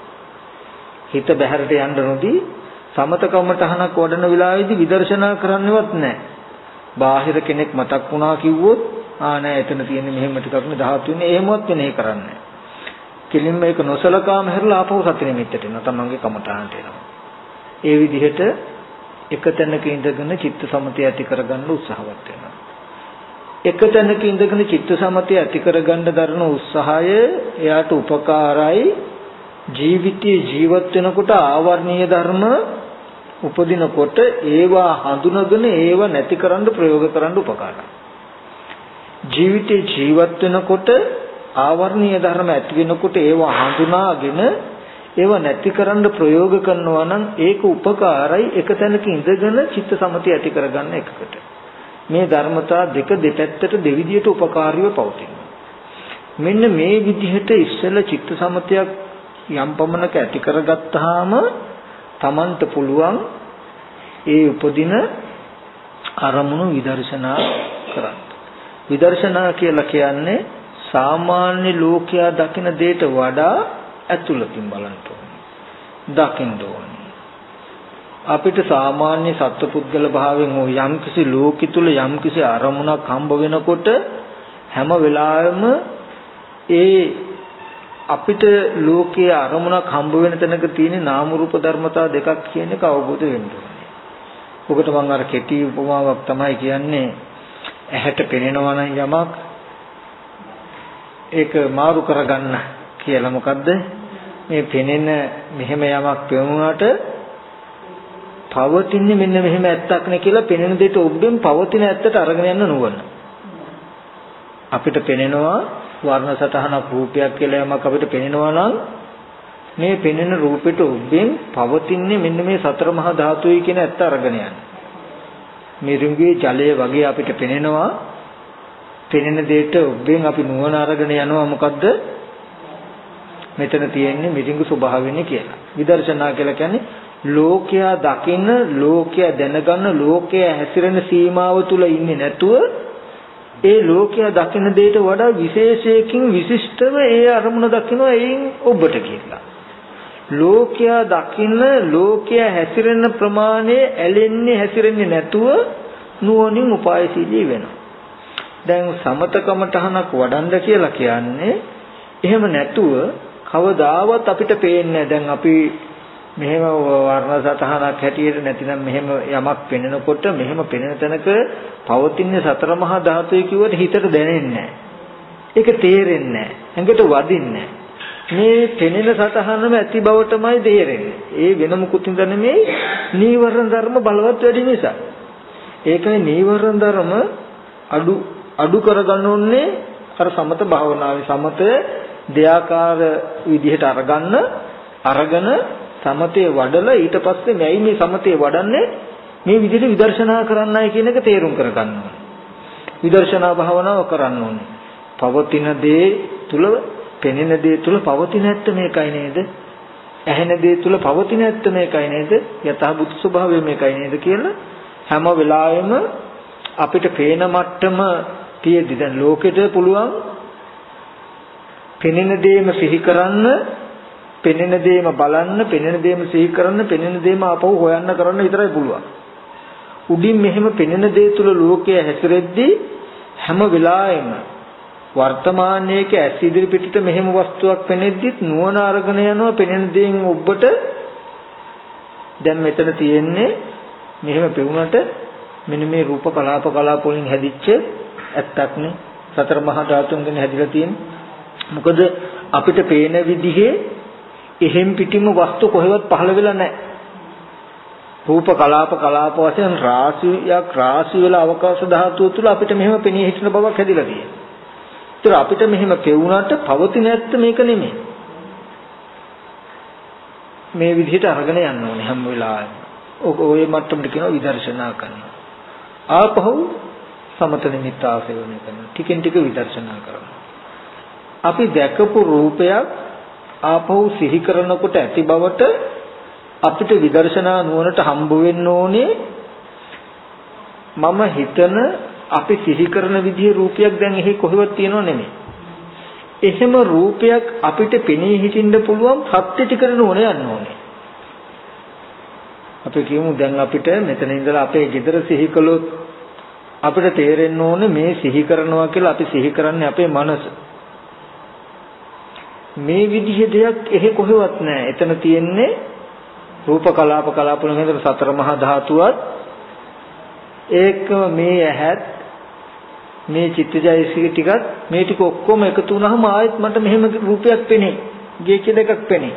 හිත බහැරට යන්න නොදී සමතකමටහනක් වඩන වෙලාවේදී විදර්ශනා කරන්නවත් නැහැ. බාහිර කෙනෙක් මතක් වුණා කිව්වොත් ආ නෑ එතන තියෙන්නේ මෙහෙම ටිකක් නේ ධාතුනේ එහෙමවත් වෙන්නේ කරන්නේ. කෙලින්ම ඒක නොසලකාම හැරලා ආපහු සති නිමිත්තට එනවා තමන්ගේ කමටහනට එනවා. ඒ විදිහට එක තැනක ඉඳගෙන චිත්ත සමතය ඇති කරගන්න උත්සාහවත් වෙනවා. එක තැනක ඉඳගෙන චිත්ත සමතය ඇති කරගන්න දරන උත්සාහය එයාට උපකාරයි ජීවිතයේ ජීවත් වෙනකොට ආවර්ණීය ධර්ම උපදිනකොට ඒවා හඳුනගෙන ඒවා නැති කරන්න ප්‍රයෝග කරන්න උපකාරයි. ජීවිතේ ජීවත් වෙනකොට ආවර්ණීය ධර්ම ඇති වෙනකොට ඒවා හඳුනාගෙන ඒව නැති කරන්න ප්‍රයෝග කරනවා නම් ඒක උපකාරයි එක තැනක ඉඳගෙන චිත්ත සමතිය ඇති කරගන්න එකකට. මේ ධර්මතා දෙක දෙපැත්තට දෙවිදියට උපකාරීව පවතිනවා. මෙන්න මේ විදිහට ඉස්සෙල්ල චිත්ත සමතයක් යම් පමණක ඇති කරගත්තාම Tamanට පුළුවන් ඒ උපදින අරමුණු විදර්ශනා කරන්න. විදර්ශනා කියලා කියන්නේ සාමාන්‍ය ලෝකයා දකින දෙයට වඩා ඇතුළතින් බලන්න ඕනේ. දකින්න ඕනේ. අපිට සාමාන්‍ය සත්පුද්ගල භාවයෙන් ඕ යම්කිසි ලෝකෙ තුල යම්කිසි අරමුණක් හම්බ වෙනකොට හැම වෙලාවෙම ඒ අපිට ලෝකයේ අරමුණක් හම්බ වෙන තැනක තියෙන නාම රූප ධර්මතා දෙකක් කියන එක අවබෝධ වෙන්න ඕනේ. ඔකට මම අර කෙටි උපමාවක් තමයි කියන්නේ. ඇහැට පෙනෙනවා නම් යමක් ඒක මාරු කරගන්න කියලා. මොකද්ද? මේ පෙනෙන මෙහෙම යමක් පෙනුනට පවතින්නේ මෙන්න මෙහෙම ඇත්තක් නේ කියලා පෙනෙන දෙයට ඔබෙන් පවතින ඇත්තට අරගෙන යන්න නුවණ. අපිට පෙනෙනවා වර්ණ සතහනක් රූපයක් කියලා යමක් අපිට පෙනෙනවා නම් මේ පෙනෙන රූපෙට ඔබෙන් පවතින්නේ මෙන්න මේ සතර මහා ධාතුයි කියන ඇත්ත අරගෙන යන්න. මිරිඟුවේ ජලය වගේ අපිට පෙනෙනවා පෙනෙන දෙයට ඔබෙන් අපි නුවණ අරගෙන යනවා මොකද්ද? මෙතන තියෙන්නේ මිරිඟු ස්වභාවයනේ කියලා. විදර්ශනා කියලා කියන්නේ ලෝකයා දකින්න, ලෝකයා දැනගන්න, ලෝකයා හැසිරෙන සීමාව තුල ඉන්නේ නැතුව ඒ ලෝකයා දකින දෙයට වඩා විශේෂයකින් විශිෂ්ටව ඒ අරමුණ දකිනවා එයින් ඔබට කියලා. ලෝකයා දකින ලෝකයා හැසිරෙන ප්‍රමාණය ඇලෙන්නේ හැසිරෙන්නේ නැතුව නුවණින් උපායශීලී වෙනවා. දැන් සමතකමටහනක් වඩන්න කියලා කියන්නේ එහෙම නැතුව කවදාවත් අපිට පේන්නේ දැන් අපි මෙහෙම වර්ණ සතහනක් හැටියට නැතිනම් මෙහෙම යමක් පෙනෙනකොට මෙහෙම පෙනෙන තැනක පවතින සතර මහා ධාතුයි කිව්වට හිතට දැනෙන්නේ ඒක තේරෙන්නේ නැහැ. ඇඟට වදින්නේ මේ පෙනෙන සතහනම ඇති බවටමයි තේරෙන්නේ. ඒ වෙන මුකුත් හින්දා නෙමෙයි නීවරණ ධර්ම බලවත් වැඩි නිසා. ඒකයි නීවරණ ධර්ම අඩු අඩු කරගන්න ඕනේ අර සමත භාවනාවේ සමත දෙයාකාර විදිහට අරගන්න අරගෙන සමතේ වඩලා ඊට පස්සේ මෙයි මේ සමතේ වඩන්නේ මේ විදිහට විදර්ශනා කරන්නයි කියන එක තේරුම් කරගන්න ඕනේ. විදර්ශනා භාවනාව කරන්න ඕනේ. පවතින දේ තුල පෙනෙන දේ තුල පවතින ඇත්ත මේකයි නේද? ඇහෙන දේ තුල පවතින ඇත්ත මේකයි නේද? යථාභූත ස්වභාවය මේකයි නේද කියලා හැම වෙලාවෙම අපිට පේන මට්ටම තියෙදි දැන් ලෝකෙට පුළුවන් පෙනෙන දේම සිහි කරන්න පෙනෙන දේම බලන්න, පෙනෙන දේම සිහි කරන්න, පෙනෙන දේම ආපහු හොයන්න කරන්න විතරයි පුළුවන්. උඩින් මෙහෙම පෙනෙන දේ තුල ලෝකය හැසිරෙද්දී හැම වෙලාවෙම වර්තමානයේක ඇස් ඉදිරි පිටට මෙහෙම වස්තුවක් පෙනෙද්දිත් නුවණ අරගෙන යනවා පෙනෙන දේෙන් ඔබට. දැන් මෙතන තියෙන්නේ මෙහෙම පෙවුනට මෙන්න මේ රූප කලාප කලාප වලින් හැදිච්ච ඇත්තක් නේ. සතර මහා ධාතුන්ගෙන් හැදිලා තියෙන්නේ. මොකද අපිට පේන විදිහේ එහෙම් පිටිම වස්තු කොහෙවත් පහළ වෙලා නැහැ. රූප කලාප කලාප වශයෙන් රාශියක් රාශි වල අවකාශ ධාතුව තුල අපිට මෙහෙම පෙනී හිටින බවක් හැදිලා තියෙනවා. ඒතර අපිට මෙහෙම පෙවුනට පවතින ඇත්ත මේක නෙමෙයි. මේ විදිහට අරගෙන යන්න ඕනේ හැම වෙලාවෙම. ඔය මට්ටමට කියනවා විදර්ශනා කරනවා. ආපහු සමත නිමිත්ත ආසේවනය කරනවා. ටිකෙන් ටික විදර්ශනා කරනවා. අපි දැකපු රූපයක් ආපහු සිහි කරනකොට ඇති බවට අපිට විදර්ශනා නුවණට හම්බ වෙන්න ඕනේ මම හිතන අපි සිහි කරන විදිහේ රූපයක් දැන් එහි කොහෙවත් තියෙනව නෙමෙයි. එහෙම රූපයක් අපිට පෙනී හිටින්න පුළුවන් සත්‍ය ටිකට නුවණ යන්න ඕනේ. අපි කියමු දැන් අපිට මෙතන ඉඳලා අපේ ගෙදර සිහි කළොත් අපිට තේරෙන්න ඕනේ මේ සිහි කරනවා කියලා අපි සිහි කරන්නේ අපේ මනස. මේ විදිහේ දෙයක් එහෙ කොහෙවත් නැහැ. එතන තියෙන්නේ රූප කලාප කලාප වලින් හදන සතර මහා ධාතුවත් ඒකම මේ ඇහත් මේ චිත්තජයසික ටිකත් මේ ටික ඔක්කොම එකතු වුනහම ආයෙත් මට මෙහෙම රූපයක් පෙනේ. ගේ කියලා එකක් පෙනේ.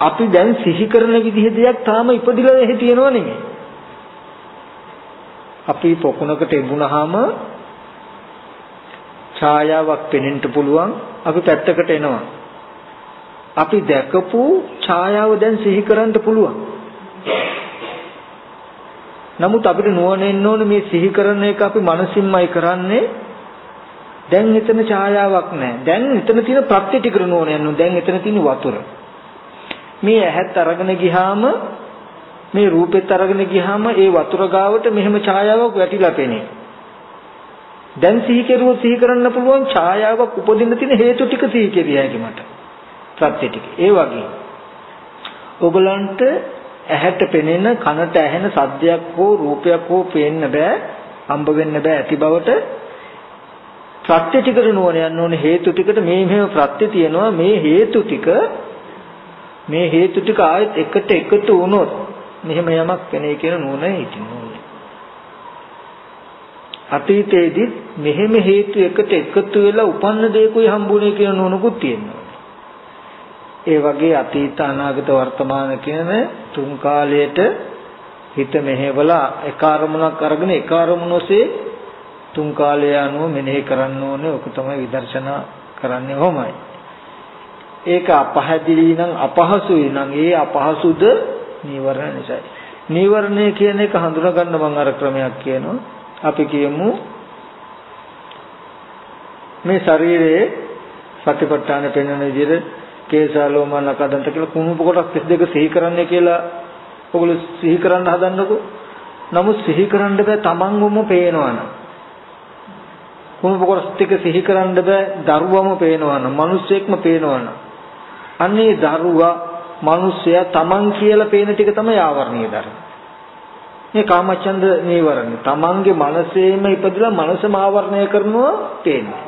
අපි දැන් සිහි කරන විදිහ දෙයක් තාම ඉපදිලා එහෙ තියෙනව නෙමෙයි. අපි පොකුණකට එබුණාම ඡායාවක් පෙනෙන්න පුළුවන් අපි පැත්තකට එනවා අපි දැකපු ඡායාව දැන් සිහි කරන්න පුළුවන්. නමුත් අපිට නුවණෙන්න ඕනේ මේ සිහි කරන එක අපි මනසින්මයි කරන්නේ. දැන් එතන ඡායාවක් නැහැ. දැන් එතන තියෙන ප්‍රත්‍ය ටික නුවණ යනවා. දැන් එතන තියෙන වතුර. මේ ඇහත් අරගෙන ගියාම මේ රූපෙත් අරගෙන ගියාම ඒ වතුර ගාවට මෙහෙම ඡායාවක් වැටිලා පෙනේ. දැන් සිහි කෙරුවොත් සිහි කරන්න පුළුවන් ඡායාවක් උපදින්න තියෙන හේතු ටික සිහි කෙරිය හැකි මට. සත්‍ය ටික. ඒ වගේ. ඔයගලන්ට ඇහැට පෙනෙන කනට ඇහෙන සද්දයක් හෝ රූපයක් හෝ පේන්න බෑ. හම්බ වෙන්න බෑ ඇති බවට ප්‍රත්‍ය ටිකට නුවණ යන්න ඕනේ හේතු ටිකට මේ මෙහෙම ප්‍රත්‍ය තියෙනවා මේ හේතු ටික මේ හේතු ටික ආයෙත් එකට එකතු වුණොත් මෙහෙම යමක් වෙන්නේ කියන නුවණ හිටින්න ඕනේ. අතීතයේදී මෙහෙම හේතු එකට එකතු වෙලා උපන්න දේකුයි හම්බුනේ කියන නුවණකුත් තියෙනවා. ඒ වගේ අතීත අනාගත වර්තමාන කියන තුන් කාලයට හිත මෙහෙवला එක අරමුණක් අරගෙන එක අරමුණ ඔස්සේ තුන් කාලය අනුව මෙනෙහි කරන්න ඕනේ. ඔක තමයි විදර්ශනා කරන්නේ කොහොමයි. ඒක අපහැදිලි නම් අපහසුයි නම් ඒ අපහසුද නීවරණ නිසායි. නීවරණය කියන එක හඳුනා ගන්න මම අර ක්‍රමයක් කියනවා. අපි කියමු මේ ශරීරයේ සතිපට්ඨාන පෙන්වන විදිහට කේසාලෝම නකදන්ත කියලා කුණුප කොටස් 32 සිහි කරන්නේ කියලා ඔගොල්ලෝ සිහි කරන්න හදන්නකෝ. නමුත් සිහි කරන්න බෑ තමන්වම පේනවනම්. කුණුප කොටස් ටික සිහි කරන්න බෑ දරුවම පේනවනම්, මිනිස්සෙක්ම පේනවනම්. අන්නේ දරුවා, මිනිස්සයා තමන් කියලා පේන ටික තමයි ආවරණීය ධර්ම. මේ කාමචන්ද නීවරණ. තමන්ගේ මනසේම ඉපදලා මනසම ආවරණය කරනවා පේන්නේ.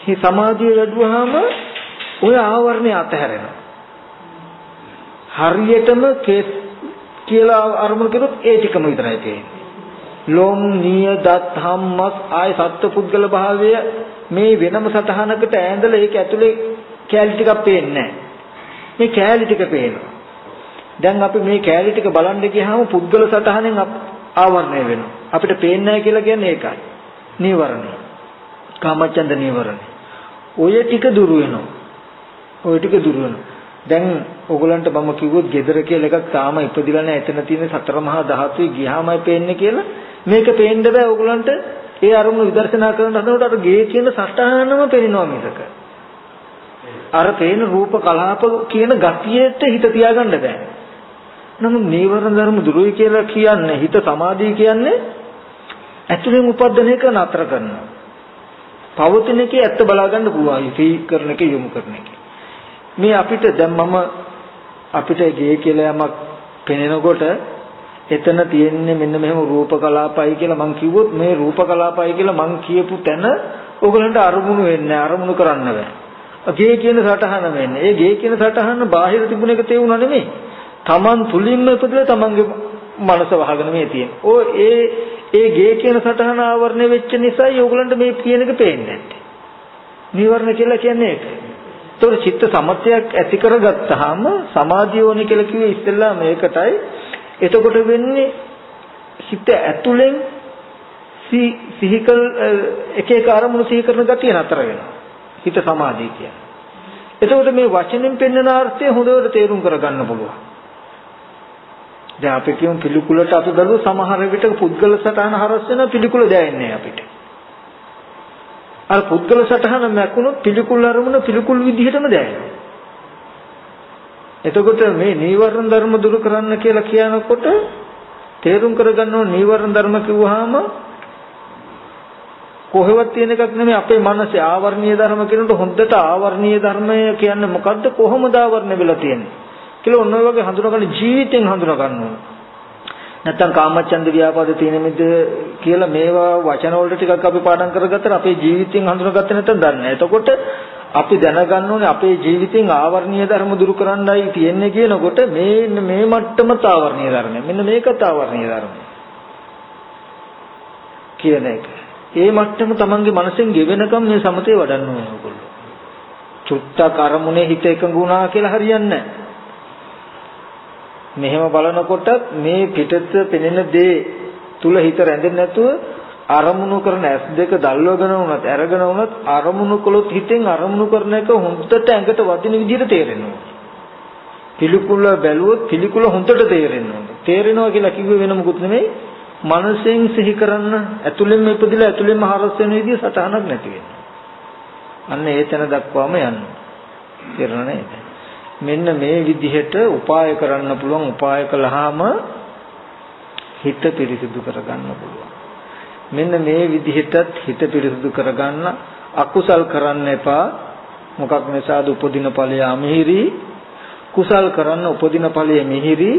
මේ සමාධිය වැඩුවාම ඔය ආවරණය අතහැරෙනවා. හරියටම කේස් කියලා අරමුණු කරොත් ඒ ටිකම විතරයි පේන්නේ. ලොම් නිය දත් හම්මස් ආය සත්පුද්ගල භාවය මේ වෙනම සතහනකට ඈඳලා ඒක ඇතුලේ කෑලි ටිකක් පේන්නේ මේ කෑලි ටික පේනවා. දැන් අපි මේ කෑලි ටික බලන්න ගියාම පුද්ගල සතහනෙන් ආවරණය වෙනවා. අපිට පේන්නේ නැහැ කියලා කියන්නේ ඒකයි. නීවරණය. කාමචන්ද නීවරණය. ඔය ටික දුරු වෙනවා. ඔය ටික දුරු වෙනවා. දැන් ඕගලන්ට මම කිව්වොත් gedara කියලා එකක් තාම ඉපදිලා නැහැ. එතන තියෙන සතර මහා ධාතුයි ගියාමයි පේන්නේ කියලා. මේක පේන්න බෑ ඕගලන්ට. ඒ අරමුණු විදර්ශනා කරන හදනකොට අර ගේ කියන සටහනම පේනවා මිසක. අර පේන රූප කලාප කියන ගතියට හිත තියාගන්න බෑ. නමුත් නීවරණ ධර්ම දුරුයි කියලා කියන්නේ හිත සමාධිය කියන්නේ ඇතුලෙන් උපද්දන එක නතර කරනවා. පවතින එකේ ඇත්ත බලා ගන්න පුළුවන්. ඉති කරන එක යොමු කරන එක. මේ අපිට දැන් මම අපිට ගේ කියලා යමක් පෙනෙනකොට එතන තියෙන්නේ මෙන්න මෙහෙම රූප කලාපයි කියලා මං කිව්වොත් මේ රූප කලාපයි කියලා මං කියපු තැන ඕගලන්ට අරමුණු වෙන්නේ අරමුණු කරන්න බෑ. ගේ කියන සටහන වෙන්නේ. ඒ ගේ කියන සටහන බාහිර තිබුණ එක තේුණා නෙමෙයි. Taman තුලින්ම ඉපදලා Tamanගේ මනස වහගෙන මේ තියෙන්නේ. ඕ ඒ ඒ ගේ කියන සටහන ආවරණය වෙච්ච නිසායි ඕගලන්ට මේ කියන එක පේන්නේ නැත්තේ. නිවර්ණ කියලා කියන්නේ ඒක. ඒතකොට චිත්ත සමත්‍යයක් ඇති කරගත්තාම සමාධිය ඕනේ කියලා කිව්වේ ඉස්සෙල්ලා මේකටයි. එතකොට වෙන්නේ හිත ඇතුලෙන් සිහිකල් එක එක අරමුණු සිහි කරන ගතිය නතර වෙනවා. හිත සමාධිය කියන්නේ. එතකොට මේ වචනෙන් පෙන්වන අර්ථය හොඳට තේරුම් කරගන්න පුළුවන්. දැන් අපි කියමු පිළිකුලට අපි බැලුව සමහර විට පුද්ගල සටහන හරස් වෙන පිළිකුල දැනෙන්නේ අපිට. අර පුද්ගල සටහන මැකුණොත් පිළිකුල් අරමුණ පිළිකුල් විදිහටම දැනෙනවා. එතකොට මේ නීවරණ ධර්ම දුරු කරන්න කියලා කියනකොට තේරුම් කරගන්න ඕන නීවරණ ධර්ම කිව්වහම කොහෙවත් තියෙන එකක් නෙමෙයි අපේ මනසේ ආවර්ණීය ධර්ම කියනකොට හොඳට ආවර්ණීය ධර්මය කියන්නේ මොකද්ද කොහොමද ආවරණය වෙලා තියෙන්නේ කියලා ඔන්න ඔය වගේ හඳුනගන්න ජීවිතෙන් හඳුනා ගන්න ඕන. නැත්තම් කාමච්ඡන්ද ව්‍යාපාද තීන මිද කියලා මේවා වචන වලට ටිකක් අපි පාඩම් කරගත්තට අපේ ජීවිතෙන් හඳුනාගත්තේ නැත්නම් දන්නේ නැහැ. එතකොට අපි දැනගන්න ඕනේ අපේ ජීවිතෙන් ආවර්ණීය ධර්ම දුරු කරන්නයි තියෙන්නේ කියනකොට මේ මේ මට්ටමත් ආවර්ණීය ධර්මය. මෙන්න මේකත් ආවර්ණීය ධර්මය. කියන එක. ඒ මට්ටම තමන්ගේ මනසෙන් ගෙවෙනකම් මේ සමතේ වඩන්න ඕනේ ඔයගොල්ලෝ. චුට්ටක් අරමුණේ හිත එකඟ වුණා කියලා හරියන්නේ නැහැ. මෙහෙම බලනකොට මේ පිටත පෙනෙන දේ තුල හිත රැඳෙන්නේ නැතුව අරමුණු කරන ඇස් දෙක දල්වගෙන වුණත් අරගෙන වුණත් අරමුණු කළොත් හිතෙන් අරමුණු කරන එක හොඳට ඇඟට වදින විදිහට තේරෙනවා. පිළිකුල බැලුවොත් පිළිකුල හොඳට තේරෙන්න ඕනේ. තේරෙනවා කියලා කිව්වේ වෙන මොකුත් නෙමෙයි. මනසෙන් සිහි කරන්න ඇතුළෙන්ම ඉපදිලා ඇතුළෙන්ම හරස් වෙන විදිහ සටහනක් නැති වෙනවා. අන්න ඒ තැන දක්වාම යන්න. තේරෙනව නේද? මෙන්න මේ විදිහට උපාය කරන්න පුළුවන්. උපාය කළාම හිත පිරිසිදු කරගන්න පුළුවන්. මෙන්න මේ විදිහටත් හිත පිරිසිදු කරගන්න අකුසල් කරන්න එපා. මොකක් නිසාද උපදින ඵලය අමිහිරි කුසල් කරන්න උපදින ඵලය මිහිරි?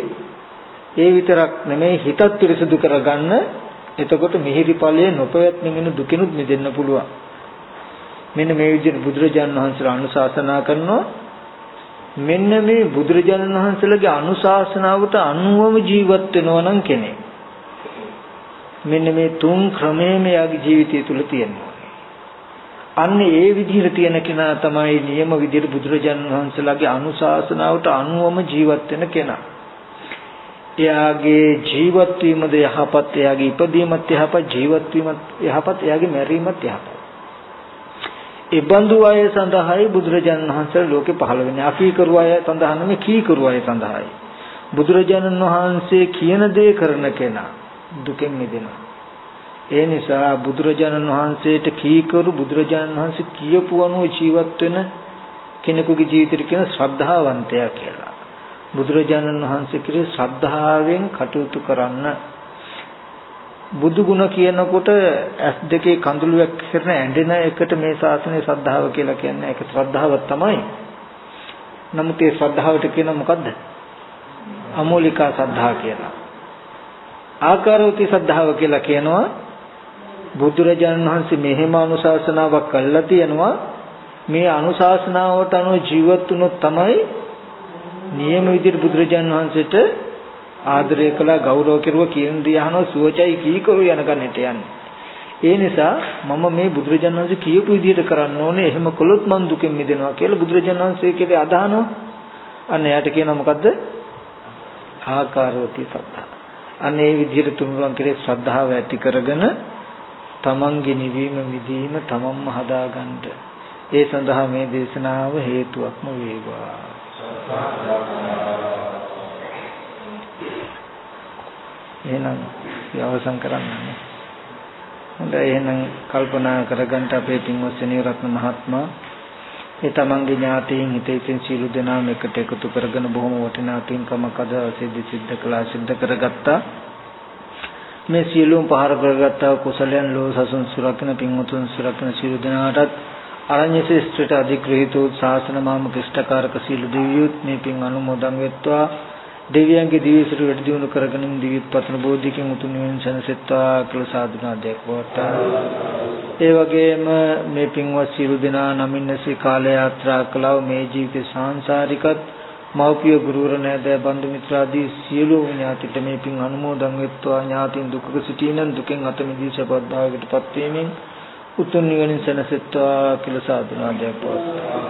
ඒ විතරක් නෙමෙයි හිතත් පිරිසිදු කරගන්න. එතකොට මිහිරි ඵලයේ නොපවත්මින් දුකිනුත් මිදෙන්න පුළුවන්. මෙන්න මේ විදිහට බුදුරජාණන් වහන්සේලා අනුශාසනා කරනවා. මෙන්න මේ බුදුරජාණන් වහන්සේලාගේ අනුශාසනාවට අනුවම ජීවත් වෙනවා නම් කෙනෙක් මෙන්න මේ තුන් ක්‍රමයේම යාගේ ජීවිතය තුල තියෙනවා අන්න ඒ විදිහට තියෙන කෙනා තමයි නියම විදිහට බුදුරජාණන් වහන්සේලාගේ අනුශාසනාවට අනුවම ජීවත් වෙන කෙනා. එයාගේ ජීවත් වීමද යහපත්, එයාගේ ඉපදීමත් යහපත්, ජීවත් වීමත් යහපත්, එයාගේ මැරීමත් යහපත්. ඒ බඳු අය සඳහායි බුදුරජාණන් වහන්සේ ලෝකේ පහළ වෙන්නේ. අකීකරු අය සඳහා නෙමෙයි කීකරු අය සඳහායි. බුදුරජාණන් වහන්සේ කියන දේ කරන කෙනා දුකෙන් මිදෙනවා. ඒ නිසා බුදුරජාණන් වහන්සේට කීකරු බුදුරජාණන් වහන්සේ කියපු අනුව ජීවත් වෙන කෙනෙකුගේ ජීවිතයට කියන ශ්‍රද්ධාවන්තයා කියලා. බුදුරජාණන් වහන්සේ කිරේ ශ්‍රද්ධාවෙන් කටයුතු කරන්න බුදු ගුණ කියනකොට ඇස් දෙකේ කඳුළුවක් කරන ඇඬෙන එකට මේ ශාසනයේ ශ්‍රද්ධාව කියලා කියන්නේ ඒක ශ්‍රද්ධාවක් තමයි. නමුත් ඒ ශ්‍රද්ධාවට කියන මොකද්ද? අමෝලිකා ශ්‍රද්ධා කියලා. ආකාරෝති ශ්‍රද්ධාව කියලා කියනවා බුදුරජාණන් වහන්සේ මෙහෙම අනුශාසනාවක් කළා තියෙනවා මේ අනුශාසනාවට අනුව ජීවත් වුණොත් තමයි නියම විදිහට බුදුරජාණන් වහන්සේට ආදරය කළා ගෞරව කෙරුවා කියන දේ අහනවා සුවචයි කීකරු යනකන්නට යන්නේ. ඒ නිසා මම මේ බුදුරජාණන් වහන්සේ කියපු විදිහට කරන්න ඕනේ. එහෙම කළොත් මං දුකෙන් මිදෙනවා කියලා බුදුරජාණන් වහන්සේ කියලා අදහනවා. අන්න එයාට කියනවා මොකද්ද? ආකාරෝති සද්ධා. අන්න ඒ විදිහට තුනුරුවන් කෙරේ ශ්‍රද්ධාව ඇති කරගෙන තමන්ගේ නිවීම විදීම තමන්ම හදාගන්න. ඒ සඳහා මේ දේශනාව හේතුවක්ම වේවා. එහෙනම් අවසන් කරන්න. හොඳයි එහෙනම් කල්පනා කරගන්න අපේ පින්වත් සෙනියරත්න මහත්මයා ඒ තමන්ගේ ඥාතීන් හිතේකින් සීල දෙනාම එකට එකතු කරගෙන බොහොම වටිනා පින්කමක් අද සිද්ධ සිද්ධ කළා සිද්ධ කරගත්තා. මේ සියලුම පහර කරගත්තා කුසලයන් ලෝ සසුන් සුරකින පින්වතුන් සුරකින සියලු දෙනාටත් අරඤ්‍ය ශ්‍රේෂ්ඨට අධිග්‍රහිත වූ ශාසන මාම ක්‍රිෂ්ඨකාරක සියලු දෙවියොත් මේ පින් අනුමෝදන් වෙත්වා දෙවියන්ගේ දිවිසිර වැඩි දියුණු කරගෙන දිවිත් පතන බෝධිකින් උතුම් නිවන සැනසෙත්වා කියලා සාදුනාදයක් වට. ඒ වගේම මේ පින්වත් සියලු දෙනා නමින්නසී කාල යාත්‍රා කළා මේ ජීවිතේ සාංශාරිකත් මෞපිය ගුරුවර නෑදෑ බන්දු මිත්‍රාදී සියලු ඥාතිට මේ පින් අනුමෝදන් වෙත්වා ඥාතින් දුකක සිටිනන් දුකෙන් අත මිදී සපත් භාවයකටපත් වීමෙන් උතුම් නිවනින් සැනසෙත්වා කියලා සාදුනාදයක් පවත්වා.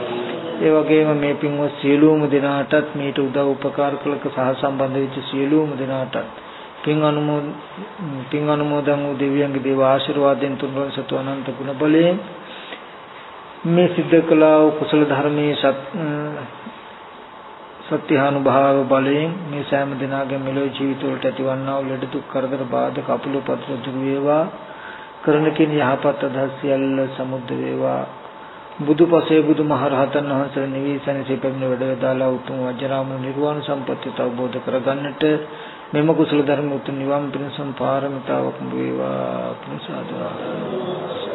ඒ වගේම මේ පින්වත් සියලුම දෙනාටත් මේට උදව් උපකාර කළක සහ සම්බන්ධ වෙච්ච සියලුම දෙනාටත් පින් අනුමෝදන් පින් අනුමෝදන් වූ දෙවියන්ගේ දේව ආශිර්වාදයෙන් තුන්වන් සතු අනන්ත ගුණ බලයෙන් මේ සිද්ධ කළා වූ කුසල ධර්මයේ සත්‍යානුභාව බලයෙන් මේ සෑම දිනාගේ මෙලොව ජීවිතවලට ඇතිවන්නා වූ ලෙඩ දුක් කරදර බාධක අපලෝ පතර දුර වේවා කරන කින යහපත් අදහස් සියල්ල සමුද්ද වේවා. බුදුපසේ බුදුමහරහතන් වහන්සේ නිවිසන සිපෙන්න වැඩ වදාලා උතුම් වජරාම නිර්වාණ සම්පත්තිය අවබෝධ කරගන්නට මෙම කුසල ධර්ම උතුම් නිවන් පිණසම් පාරමිතාවක් වේවා. පුනසාදවා